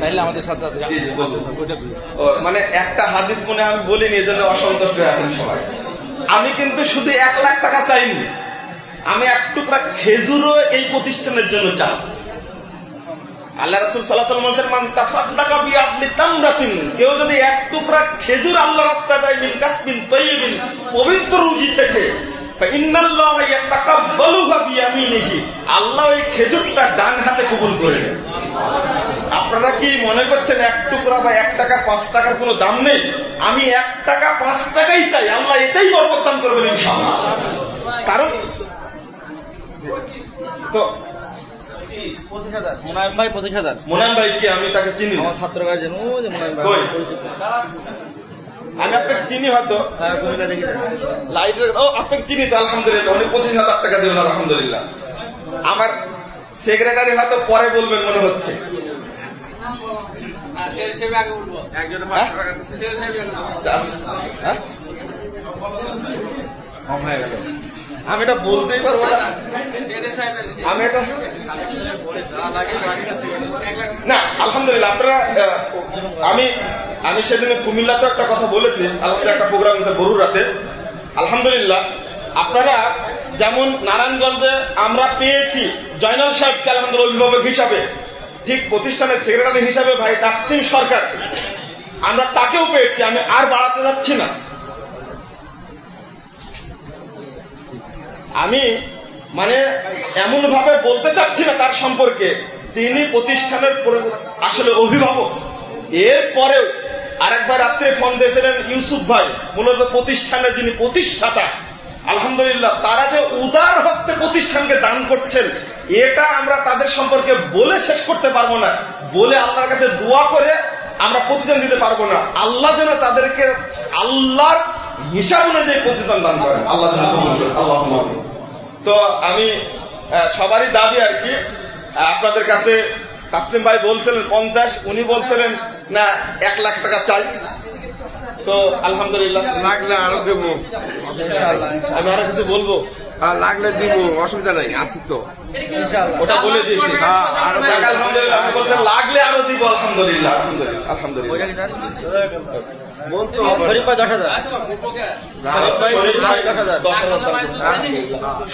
তাইলে আমাদের সাথে মানে একটা হাদিস মনে আমি বলিনি এই জন্য অসন্তুষ্ট হয়ে আছেন সবাই। আমি কিন্তু শুধু এক লাখ টাকা চাইনি। আমি এক টুকরা খেজুরও এই প্রতিষ্ঠানের জন্য চাই। আল্লাহ রসুল সাল্লাহ বলছেন, মান তাসাদ্দাকা বি আদলি তামদাতিন কেউ যদি এক টুকরা খেজুর আল্লাহ রাস্তায় দেয়, মিন কাসবিন তৈয়িবিন, পবিত্র রুজি থেকে আল্লাহ এই খেজুরটা ডান হাতে কবুল করে আপনারা কি মনে করছেন এক টুকরা বা এক টাকা পাঁচ টাকার কোনো দাম নেই? আমি এক টাকা পাঁচ টাকাই চাই, আল্লাহ এটাই বরকদান করবেন ইনশাআল্লাহ। কারণ তো মোনায়েম ভাই পঁচিশ হাজার মোনাম ভাই কি আমি তাকে চিনি আমার ছাত্র গাছ জানো যে মোনায়েম ভাই কই? পরিচিত। আমি আপনাকে চিনি হয়তো। হ্যাঁ, কুমিল্লা দেখি। লাইটের ও আপনাকে চিনি তো আলহামদুলিল্লাহ। উনি পঁচিশ হাজার টাকা দেবেন আলহামদুলিল্লাহ। আমার সেক্রেটারি হয়তো পরে বলবেন মনে হচ্ছে। একজনের হ্যাঁ? হ্যাঁ? হয়ে গেল। আমি এটা বলতেই পারব না। আমি এটা না, আলহামদুলিল্লাহ, আপনারা আমি আমি সেদিনে কুমিল্লাতে একটা কথা বলেছি, আলহামদুলিল্লাহ একটা প্রোগ্রাম গরুর রাতে। আলহামদুলিল্লাহ, আপনারা যেমন নারায়ণগঞ্জে আমরা পেয়েছি, জয়নাল সাহেবকে আলহামদুলিল্লাহ অভিভাবক হিসাবে, ঠিক প্রতিষ্ঠানের সেক্রেটারি হিসাবে ভাই তাসলিম সরকার, আমরা তাকেও পেয়েছি, আমি আর বাড়াতে যাচ্ছি না। আমি মানে এমন ভাবে বলতে চাচ্ছি না তার সম্পর্কে। তিনি প্রতিষ্ঠানের আসলে অভিভাবক। এরপরেও আরেকবার রাত্রে ফোন দিয়েছিলেন ইউসুফ ভাই, মূলত প্রতিষ্ঠানের যিনি প্রতিষ্ঠাতা, আলহামদুলিল্লাহ, তারা যে উদার হস্তে প্রতিষ্ঠানকে দান করছেন, এটা আমরা তাদের সম্পর্কে বলে শেষ করতে পারব না। বলে আল্লাহর কাছে দোয়া করে আমরা প্রতিদান দিতে পারব না। আল্লাহ যেন তাদেরকে আল্লাহর হিসাব অনুযায়ী প্রতিদান দান করেন। আল্লাহ আল্লাহ তো আমি সবারই দাবি আর কি আপনাদের কাছে তাসলিম ভাই বলছিলেন পঞ্চাশ উনি বলছিলেন না এক লাখ টাকা চাই। তো আলহামদুলিল্লাহ। লাগলে আরও দেবো। আমি আরও কিছু বলব? আর লাগলে দিব অসুবিধা নাই আসি তো। ওটা বলে দিয়েছি। হ্যাঁ, আলহামদুলিল্লাহ আপনি বলছেন লাগলে আরও দিব আলহামদুলিল্লাহ আলহামদুলিল্লাহ। আলহামদুলিল্লাহ। শরীফ ভাই দশ হাজার।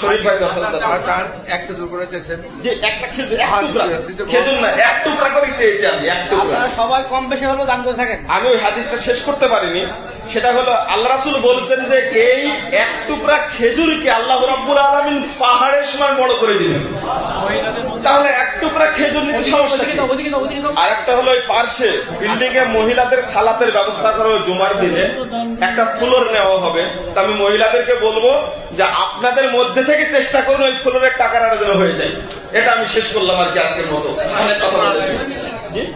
শরীফ ভাই দশ হাজার। একটা চেয়েছেন? যে একটা খেজুর এক হ্যাঁ, টুকরা। দিতে- দিতে বল। খেজুর না এক টুকরা করে চেয়েছি আমি এক টুকরা। সবাই কম বেশি হলেও দান করে থাকেন। আমি ওই হাদিসটা শেষ করতে পারিনি। সেটা হলো আল্লাহ রাসুল বলছেন যে এই এক টুকরা খেজুরকে আল্লাহ রাব্বুল আলমিন পাহাড়ের সময় বড় করে দিলেন। তাহলে এক টুকরা খেজুর নিতে সমস্যা আর একটা হলো ওই পার্শ্বে বিল্ডিং এ মহিলাদের সালাতের ব্যবস্থা করা জুমার দিনে একটা ফ্লোর নেওয়া হবে। তা আমি মহিলাদেরকে বলব যে আপনাদের মধ্যে থেকে চেষ্টা করুন ওই ফ্লোরের টাকাটা যেন হয়ে যায়। এটা আমি শেষ করলাম আর কি আজকের মতো। অনেক কথা বলেছি।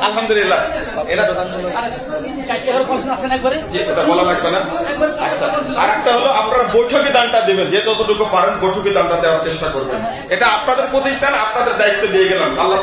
আলহামদুলিল্লাহ। এটা না। আচ্ছা। একটা হলো দানটা যতটুকু দানটা দেওয়ার চেষ্টা করবেন। আপনাদের প্রতিষ্ঠান, আপনাদের দায়িত্ব দিয়ে গেলাম। আল্লাহ